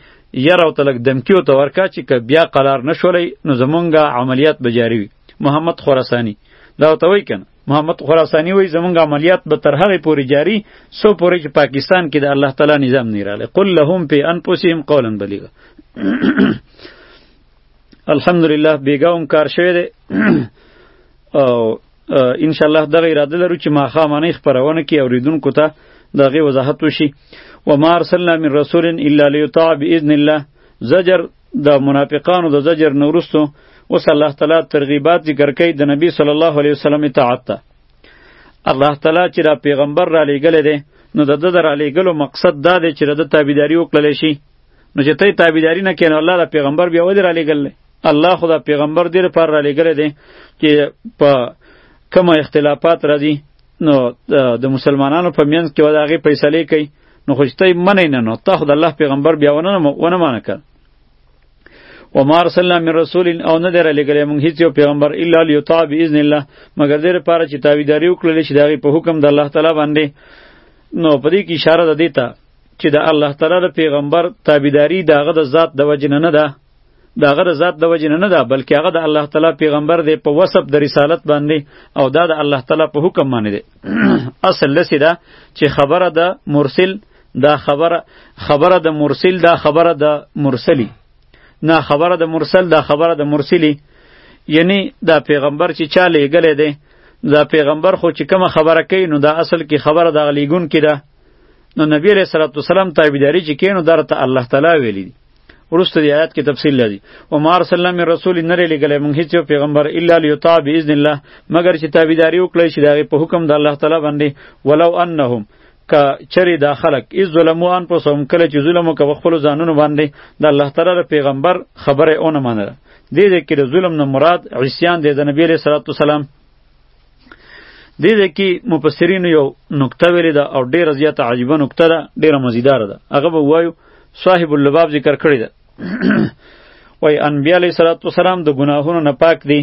یره او تلک دمکی او تورکا چې بیا قرار نشولې نو زمونږه عملیات به جاری وي محمد خراسانی دا ته وای کنه محمد خراسانی وای زمونږ عملیات به تر هغه پورې جاری سو پورې چې پاکستان کې د الله تعالی نظام نه رااله قل لهم فی انفسهم قولا بلیغا الحمدلله بیګاوم کار شوی دی او ان شاء الله دغه اراده لرو چې ما خامانه خبرونه کې اوریدونکو ته دغه وضاحت وشي و ما ارسلنا من رسول الا ليطاع باذن الله زجر د منافقانو د زجر نه وروسته اوس الله تعالی ترغیبات ذکر کوي د نبی صلی الله علیه وسلم اطاعت ته الله تعالی چې دا پیغمبر را لیږلی دی نو د ده د رالیږلو مقصد دا دی چې د ده تابعداري وکړلی شي نو چې ته یې تابعداري نه کوې نو الله دا پیغمبر بیا ولې رالیږل دی الله خو دا پیغمبر دې لپاره رالیږلی دی چې په کومه اختلافات راځي نو د مسلمانانو په منځ کې وداغي فیصله کوي نو خو ته منې نه نو ته د الله پیغمبر بیا ونه ونه مان کړ و ما ارسلنا من رسول او نه در لګلې مونږ هیڅ یو پیغمبر الا لیطاع باذن الله مگر دې لپاره چې تاویداری وکړل شي دغه په حکم د الله تعالی باندې نو په دې کې اشاره ده دیتا چې د الله تعالی د پیغمبر تابعداري دغه د ذات د وجنه نه ده دا غر ذات د وجه نه ده بلکې هغه د الله تعالی پیغمبر دی په وسب د رسالت باندې او دا د الله تعالی په حکم باندې دی اصل لسی ده چې خبره د مرسل دا خبره خبره د مرسل دا خبره د مرسلی نه خبره د مرسل دا خبره د مرسلی یعنی دا پیغمبر چې چا لیږلی دی دا پیغمبر خو چې کومه خبره کوي نو دا اصل کې خبره د غلیګون کې ده نو نبی علیہ الصلوۃ والسلام تابعداري چې کینو درته الله تعالی ویلی ورسته دی آیات کې تفصیل لري او مار سلام من رسول نه لري لګلې مونږ هیڅ یو پیغمبر الا لیطاع باذن الله مگر چې تابعداري وکړي چې دغه په حکم د الله تعالی باندې ولو انهم که چری دا خلق از ظلمو ان په سوم کله چې ظلم وکړ خپل ځانونو باندې د الله تعالی د پیغمبر خبره اونه منله دې دې کې د ظلم نه مراد عصیان دی د نبی له صلوات والسلام دې دې کې مفسرین یو نقطه ویلې ده او ډیره زیاته عجیبه نقطه ده ډیره مزیدار ده هغه به وایو صاحب اللباب ذکر کړی ده وای انبیاء علیه الصلاۃ والسلام د ګناهونو نه پاک دي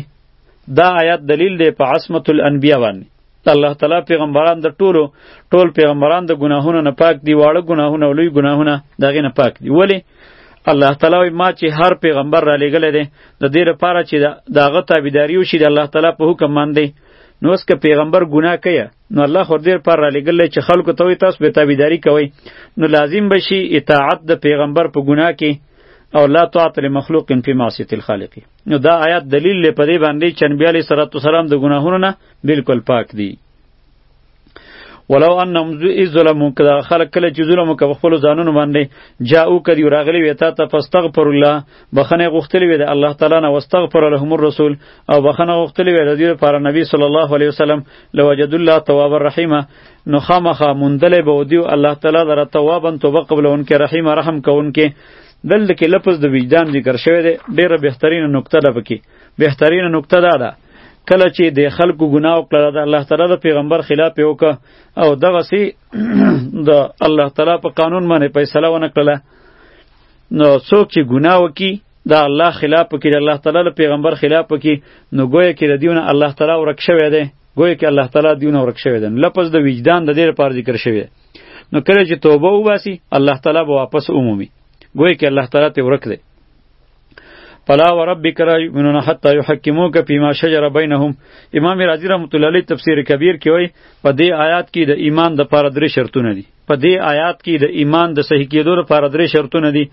دا آیات دلیل دی په عصمت الانبیاء باندې الله تعالی پیغمبران د ټولو ټول پیغمبران د ګناهونو نه پاک دي واړه ګناهونه او لوی ګناهونه دغه نه پاک دي ولی الله تعالی ما چې هر پیغمبر را لېږلی دی د دې لپاره چې د هغه تابعداري وشي د الله تعالی په حکم باندې نو اوس که پیغمبر ګناه کوي نو الله خو دې پر را لګل چې خلکو ته وي تاسو به تابعداري کوئ نو لازم به شي اطاعت د پیغمبر په ګناه کې او لا طاعت لمخلوق فی معصیت الخالق نو دا آیات دلیل لپاره باندې چې نبی علی صلوات و سلام د ګناهونو نه بالکل پاک دی ولو انهم اذ ظلموا کدا خلق کله چې ظلم وکړ خپل ځانونو باندې جاءو کدی راغلی وی تا ته فاستغفر الله بخنه غختلی وی د الله تعالی نه واستغفر لهم الرسول او بخنه غختلی وی د دې لپاره نبی صلی الله علیه وسلم لوجد الله تواب الرحیم نو خامخه مندلې به ودیو الله تعالی در توابا توبه قبلونکې رحیم رحم کوونکې دلته کې لفظ د وجدان ذکر شوی دی ډیره بهترینه نکته ده پکې بهترینه نکته ده کله چې د خلکو ګناه وکړه د الله تعالی د پیغمبر خلاف یې وکړه او دغه سی د الله تعالی په قانون باندې فیصله ونه کړله نو څوک چې ګناه وکړي د الله خلاف وکړي د الله تعالی د پیغمبر خلاف وکړي نو ګویا کې د دیونه الله تعالی ورک شوی دی ګویا کې الله تعالی دیونه ورک شوی دی لپس د وجدان د دې لپاره ذکر شوی نو کله چې توبه وباسي الله تعالی به واپس عمومي ګویا کې الله تعالی ته ورک دی فلا وربک لا یؤمنون حتی یحکموک فیما شجر بینهم امام رازی رحمت الله علیه تفسیر کبیر کې وایي په دې آیات کې د ایمان د پاره درې شرطونه دي په دې آیات کې د ایمان د صحیح کېدو لپاره درې شرطونه دي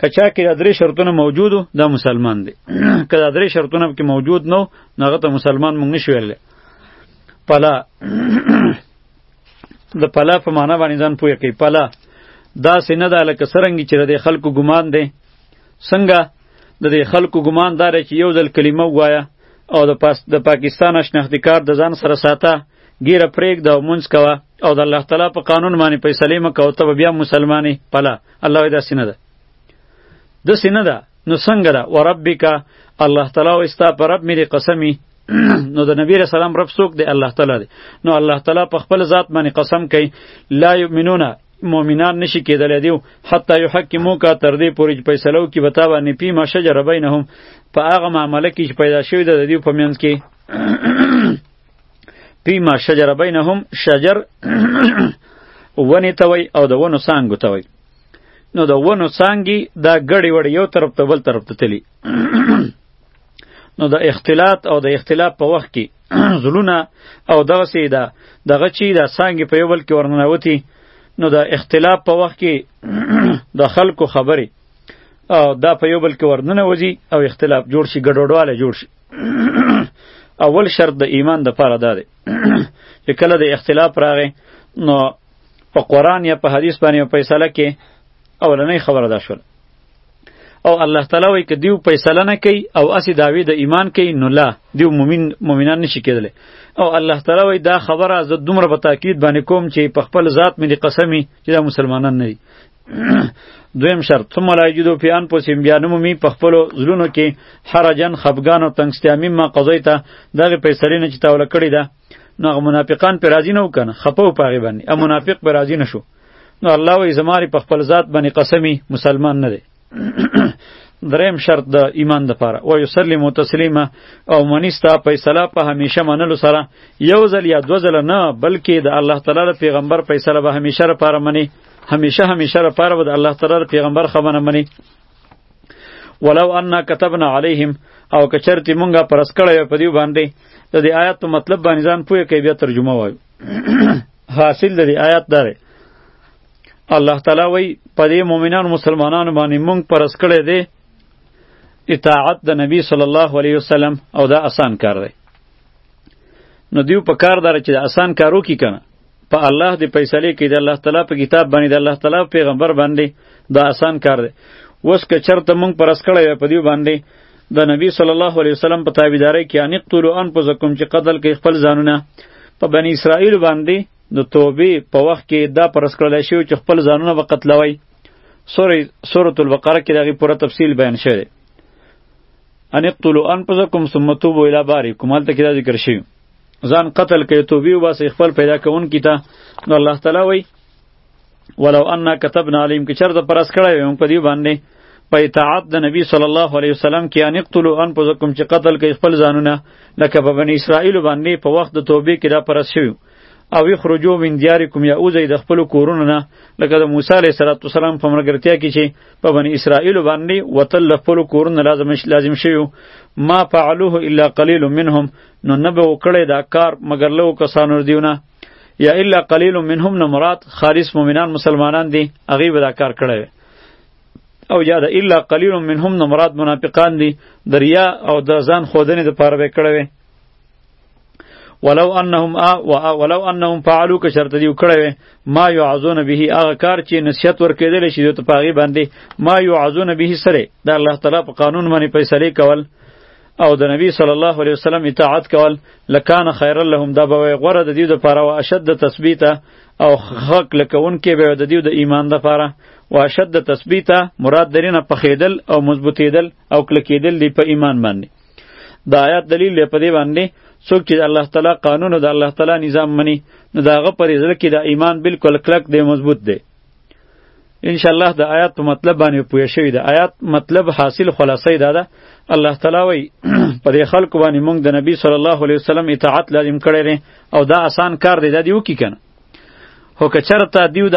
کچا کې دا درې شرطونه موجودو دا مسلمان دی که دا درې شرطونه کې موجود نو هغه ته مسلمان مونږ نشو ویلی پلا د پلا په معنا باندې ځان پوهه کوي پلا دا سینه ده لکه سرنګي چې د خلکو ګمان دی څنګه د دې خلکو ګمان دار چې یو ځل کلمه وایا او د پاس د پاکستان شناختی کار د ځان سره ساته ګیره پریک د مونږ کوا او د الله تعالی په قانون باندې فیصله مکو ته بیا مسلمانې پلا الله دا سینه ده د سینه ده نو څنګه ده وربک الله تعالی او استا پر رب مې قسمی نو د نبی رسول الله رب څوک دی الله تعالی دی نو الله تعالی په خپل ذات باندې قسم کوي لا یؤمنون مؤمنان نشي کېدلی دیو حتی یحکمو کا تر دې پورې فیصلو کې به تا باندې پی ما شجره بینهم په هغه معامله کې چې پیدا شوی د دیو په منځ کې پی ما شجره بینهم شجر ونې ته وای او د ونو څانګو ته وای نو د ونو څانګې دا ګړې وړې یو طرف ته بل طرف ته تلي نو د اختلاط او د اختلاف په وخت کې زلونه او دغه سي دا دغه چی دا څانګې په یو بل کې ورننوتی نو د اختلاف په وخت کې د خلکو خبرې او دا په یو بل کې ورننه وځي او اختلاف جوړ شي ګډوډواله جوړ شي اول شرط د ایمان د پاره دا دی چې کله د اختلاف راغی نو په قرآن یا په حدیث باندې په فیصله کې اولنۍ خبره دا شول او الله تعالی وایي که دیو فیصله نه کوي او اسی دعوی د ایمان کوي نو لا دیو مؤمن مؤمنان نشي کېدلی او الله تعالی وایي دا خبره زه دومره په تاکید باندې کوم چې په خپل ذات مې د قسمی چې دا مسلمانان نه دي دویم شرط ثم لا یجدو فی انفسهم بیا نمومي په خپلو زړونو کې حرجن خفګان او تنګستیا مما قضیته دغې فیصلې نه چې تا وله کړې ده نو هغه منافقان پر راضی نه وکنه خپه و پاغي باندې ا منافق پر راضی نه شو نو الله وې زماري په خپل ذات باندې قسمی مسلمان نه دی دریم شرط د ایمان د پاره و یسلم تسلیما او منیستا فیصله په همیشه منلو سره یو ځل یا دو ځل نه بلکې د الله تعالی د پیغمبر فیصله به همیشه لپاره منی همیشه همیشه لپاره به د الله تعالی د پیغمبر خبره منی ولو ان كتبنا عليهم او کچرتی مونږه پرس کړی په دیو باندې د دې آیات په مطلب باندې ځان پوهه کوي بیا ترجمه وایو حاصل د دې آیات داره الله تعالی وای په دې مؤمنانو مسلمانانو باندې مونږ پرس کړی دی اطاعت د نبی صلی الله علیه وسلم او دا آسان کار دی نو دیو په کار داره چې د آسان کارو کی کنه په الله دی فیصله کې د الله تعالی په کتاب باندې د الله تعالی پیغمبر باندې دا آسان کار دی وس که چرته مونږ پر اسکړې په دی باندې د نبی صلی الله علیه وسلم په تابعداري کې ان قتلوا انفسکم چې قتل کې خپل ځانونه په بنی اسرائیل باندې د توبې په وخت کې دا پر اسکړل شو چې خپل ځانونه به قتلوي سورې سورۃ البقره کې دغه پوره تفصیل بیان شوی دی ان قتلوا انفسکم ثم توبوا الی بارئکم هلته کې دا ذکر شوی ځان قتل کوي توبه وباسي خپل پیدا کون کیته نو الله تعالی وای ولو ان كتبنا عليهم کې چرته پرس کړی وي په دې باندې په اطاعت د نبی صلی الله علیه وسلم کې ان اقتلوا انفسکم چې قتل کوي خپل ځانونه لکه په بنی اسرائیل باندې په وخت د توبې کې دا پرس شوی او یخرجو من دیارکم یا اوزی د خپل کورونو نه لکه د موسی علیه السلام په مرګرتیا کې چې په بنی اسرائیل باندې وتل خپل کورونو لازم لازم شوی ما فعلوه الا قلیل منهم نو نه به وکړی دا کار مګر له کسانو دیونه یا الا قلیل منهم نه مراد خالص مؤمنان مسلمانان دي هغه به دا کار کړی او یا دا الا قلیل منهم نه مراد منافقان دي د ریا او د ځان خودنې د پاره به کړی ولو انهم ا و ولو انهم فعلوا که شرط دی وکړی ما يعذون به هغه کار چې نصیحت ورکېدل شي د پاغي باندې ما يعذون به سره د الله تعالی په قانون باندې فیصله کول او د نبی صلی الله علیه وسلم اطاعت کول لکان خیر لهم دا به غره د دې د پاره او اشد تثبیت او حق لکون کې به د دې د ایمان د پاره او اشد تثبیت مراد درینه پخیدل او مضبوطیدل او کلکیدل دی په ایمان باندې دا آیات دلیل دی په دې باندې څوک چې الله تعالی قانون او د الله تعالی نظام مني نو داغه پرې ځل کې د ایمان بالکل کلک دی مضبوط دی ان شاء الله د آیات په مطلب باندې پوه شوی د آیات مطلب حاصل خلاصې دا ده الله تعالی وی په دې خلکو باندې موږ د نبی صلی الله علیه وسلم اطاعت لازم کړی دی او دا آسان کار دی دا دیو کی کنه هو که چرته دیو د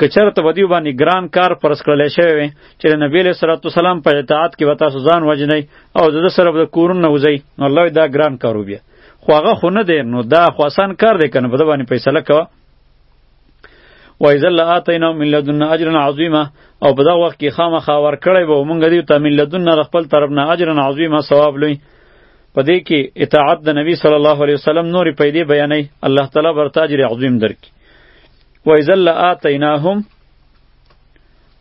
که چرته به دیو باندې ګران کار پرس کړل شوی وي چې د نبی علیه صلوات والسلام په اطاعت کې وتا سوزان وجنی او د سره به کورن نه وځي الله دا ګران کارو بیا خو هغه خو نه دی نو دا خو آسان کار دی کنه په دې باندې فیصله کوه و اذا لاتینا من لدن اجرا عظیما او په دغه وخت کې خامخا ورکړی به مونږ دی ته من لدن نه خپل طرف نه اجرا عظیما ثواب لوی په دې کې اطاعت د نبی صلی الله علیه وسلم نورې پیدې بیانې الله تعالی بر تاجر عظیم درک و اذا لاتیناهم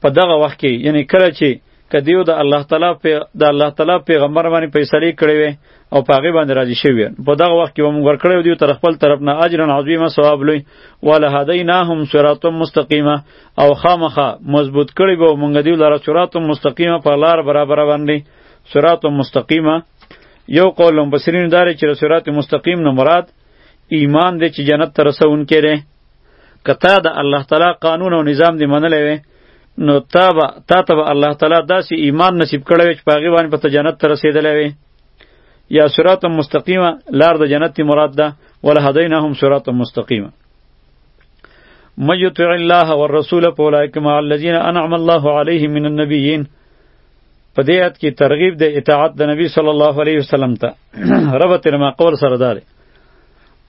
په دغه وخت کې یعنی کله چې کدیو د الله تعالی په د الله تعالی پیغمبر باندې فیصله کړې وي او په هغه باندې راضي شوی په دغه وخت کې موږ ورکړې دی تر خپل طرف نه اجر عظیمه ثواب لوی ولا هدیناهم صراط مستقیمه او خامخه مضبوط کړی به موږ دی لاره صراط مستقیمه په لار برابر باندې صراط مستقیمه یو قول مبصرین داره چې صراط مستقیم نه مراد ایمان دی چې جنت ته رسون کړي که تا د الله تعالی قانون او نظام دی منلی وی نو تا به تا ته به الله تعالی داسې ایمان نصیب کړی وی چې په هغې باندې به ته جنت ته رسېدلی وی یا صراط مستقیمه لار د جنت دی مراد ده ولهدیناهم صراط مستقیمه من یطع الله والرسول فاولئک مع الذین انعم الله علیهم من النبیین په دې آیت کې ترغیب د اطاعت د نبی صلی الله علیه وسلم ته ربط ما قول سره داره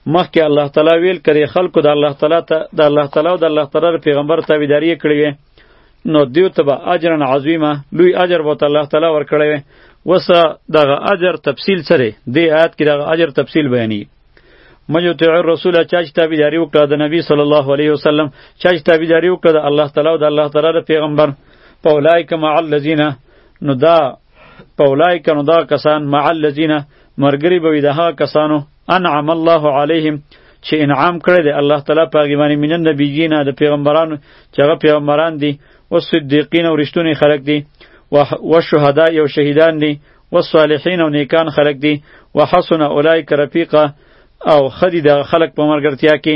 مخکې الله تعالی ویل کړي خلکو د الله تعالی ته د الله تعالی او د الله تعالی پیغمبر تابعداري کړې وي نو دیو ته به اجر عظیمه لوی اجر به الله تعالی ورکړي وي وسه دغه اجر تفصیل سره دی آیات کې دغه اجر تفصیل بیانې مجو تیع الرسول چا چې تابعداري وکړه د نبی صلی الله علیه وسلم چا چې تابعداري وکړه د الله تعالی او د الله تعالی پیغمبر په اولایک مع الذین نو دا فاولائک نو دا کسان مع الذین مرګری به وي د هغه کسانو انعم الله علیهم چې انعام کړی دی الله تعالی په هغې باندې من النبیین د پیغمبرانو چې هغه پیغمبران دي والصدیقین او رښتوني خلک دي والشهدا او شهیدان دي والصالحین او نیکان خلک دي وحسن اولئک رفیقا او خدی د خلک په مرګرتیا کې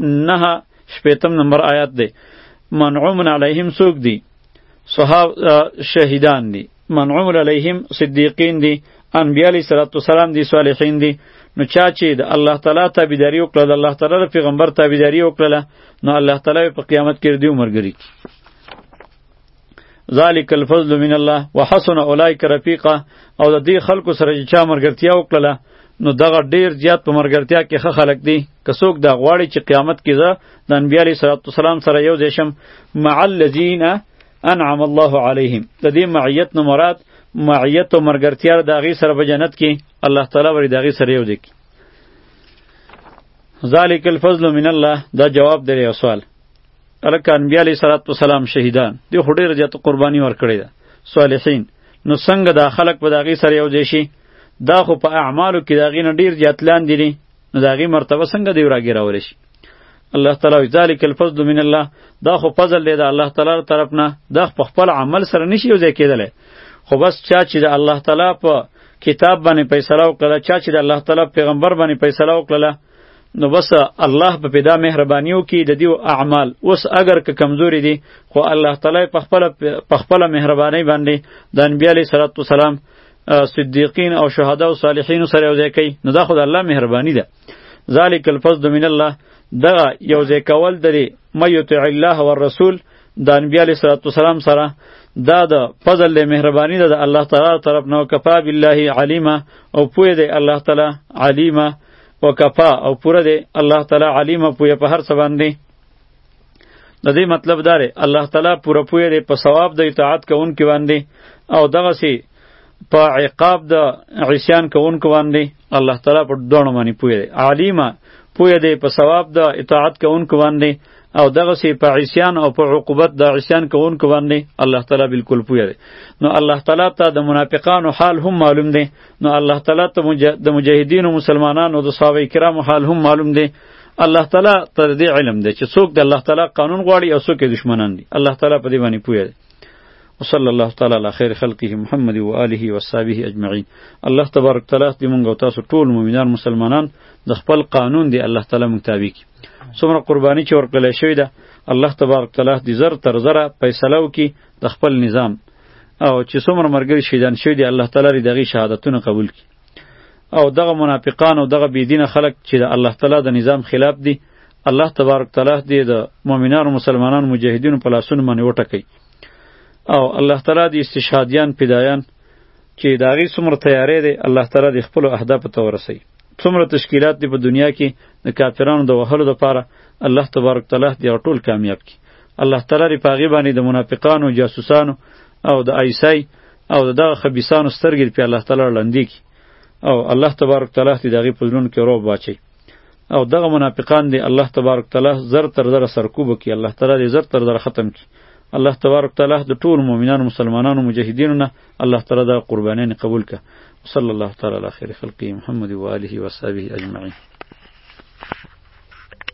نه شپیتم نمبر آیات دی منعومن علیهم سوک دی صحاب شهیدان دی منعومن علیهم صدیقین دی انبیاء علیه السلام دی صالحین دی نو چا چې د الله تعالی تابعداري وکړه د الله تعالی پیغمبر تابعداري وکړه نو الله تعالی په قیامت کې دی عمر ګری ذالک الفضل من الله وحسن اولئک رفیقا او د دې خلکو سره چې چا مرګرتیا وکړه نو دغه ډیر زیات په مرګرتیا کې ښه خلک دي که څوک دا غواړي چې قیامت کې زه د انبیا علیه صلات وسلام سره یو ځای شم مع الذین انعم الله علیهم د دې معیت نه مراد معیت او مرګرتیا د هغې سره په جنت کې الله تعالی ورې د هغې سره یو ځای ذالک الفضل من الله دا جواب دی یو سوال الکه انبیا علیه صلات و سلام شهیدان دی خو ډېره زیاته قرباني ورکړې ده صالحین نو څنګه دا خلق به د هغې سره یو ځای شي دا خو په اعمالو کې د هغې نه ډېر زیات لاندې دي نو د هغې مرتبه څنګه دی راګېرولی شي الله تعالی وی ذالک الفضل من الله دا خو فضل دی د الله تعالی طرف نه دا په خپل عمل سره نشي یو ځای کېدلی خو بس چا چې د الله تعالی په کتاب باندې فیصله وکړه چا چې د الله تعالی پیغمبر باندې فیصله وکړه نو بس الله په پیدا مهرباني وکړي د دیو اعمال اوس اگر که کمزوري دي خو الله تعالی په خپل په خپل مهرباني باندې د انبي علی صلوات و سلام صدیقین او شهدا او صالحین سره یو ځای کوي نو دا خو د الله مهرباني ده ذالک الفضل من الله دغه یو ځای کول درې مې یطع الله والرسول د انبی علی صلوات والسلام سره دا د فضل له مهربانی ده د الله تعالی طرف نو کفا بالله علیما او پوی دی الله تعالی علیما وکفا او پوره دی الله تعالی علیم پوی په هر څه باندې د دې مطلب داره الله تعالی پوره پوی دی په ثواب د اطاعت کوونکو باندې او دغه سی په عقاب د عصیان کوونکو باندې الله تعالی په دوه معنی پوی دی علیمه پوی دی په ثواب د اطاعت کوونکو باندې او دغه سی په عصیان او په عقوبت د عصیان کوونکو باندې الله تعالی بالکل پوی دی نو الله تعالی ته د منافقانو حال هم معلوم دی نو الله تعالی ته د مجاهدینو مسلمانانو د صحابه کرامو حال هم معلوم دی الله تعالی تر دې علم دی چې څوک د الله تعالی قانون غواړي او څوک یې دشمنان دي الله تعالی په دې باندې پوهه دی وصلی الله تعالی علی خیر خلقه محمد و آله و صحابه اجمعین الله تبارک تعالی دې مونږ او تاسو ټول مؤمنان مسلمانان د خپل قانون دی الله تعالی مونږ تابع کړي څومره قرباني چې ورکړل شوې ده الله تبارک تعالی دې زر تر زره فیصله وکړي د خپل نظام او چې څومره مرګري شهیدان شوي دي الله تعالی لري دغه شهادتونه قبول کړي او دغه منافقان او دغه بيدینه خلک چې د الله تعالی د نظام خلاف دي الله تبارک تعالی دې د مؤمنانو مسلمانانو مجاهدینو په لاسونو باندې وټکي او الله تعالی دې استشهادیان پیدایان چې دا غي څومره تیارې دي الله تعالی دې خپل اهداف ته ورسي څومره تشکیلات دي په دنیا کې د کافرانو د وهلو لپاره الله تبارک تعالی دې ټول کامیاب کړي الله تعالی لري په هغې باندې د منافقانو جاسوسانو او د آیسای او د دغه خبیثانو سترګې په الله تعالی ړندې کړي او الله تبارک تعالی دې د هغې په زړونو کې رعب واچوي او دغه منافقان دې الله تبارک تعالی زر تر زره سرکوب کړي الله تعالی دې زر تر زره ختم کړي الله تبارک تعالی د ټول مؤمنانو مسلمانانو مجاهدینو نه الله تعالی دا قربانین قبول کړه صلی الله تعالی علی خیر خلقی محمد و آله و صحبه اجمعین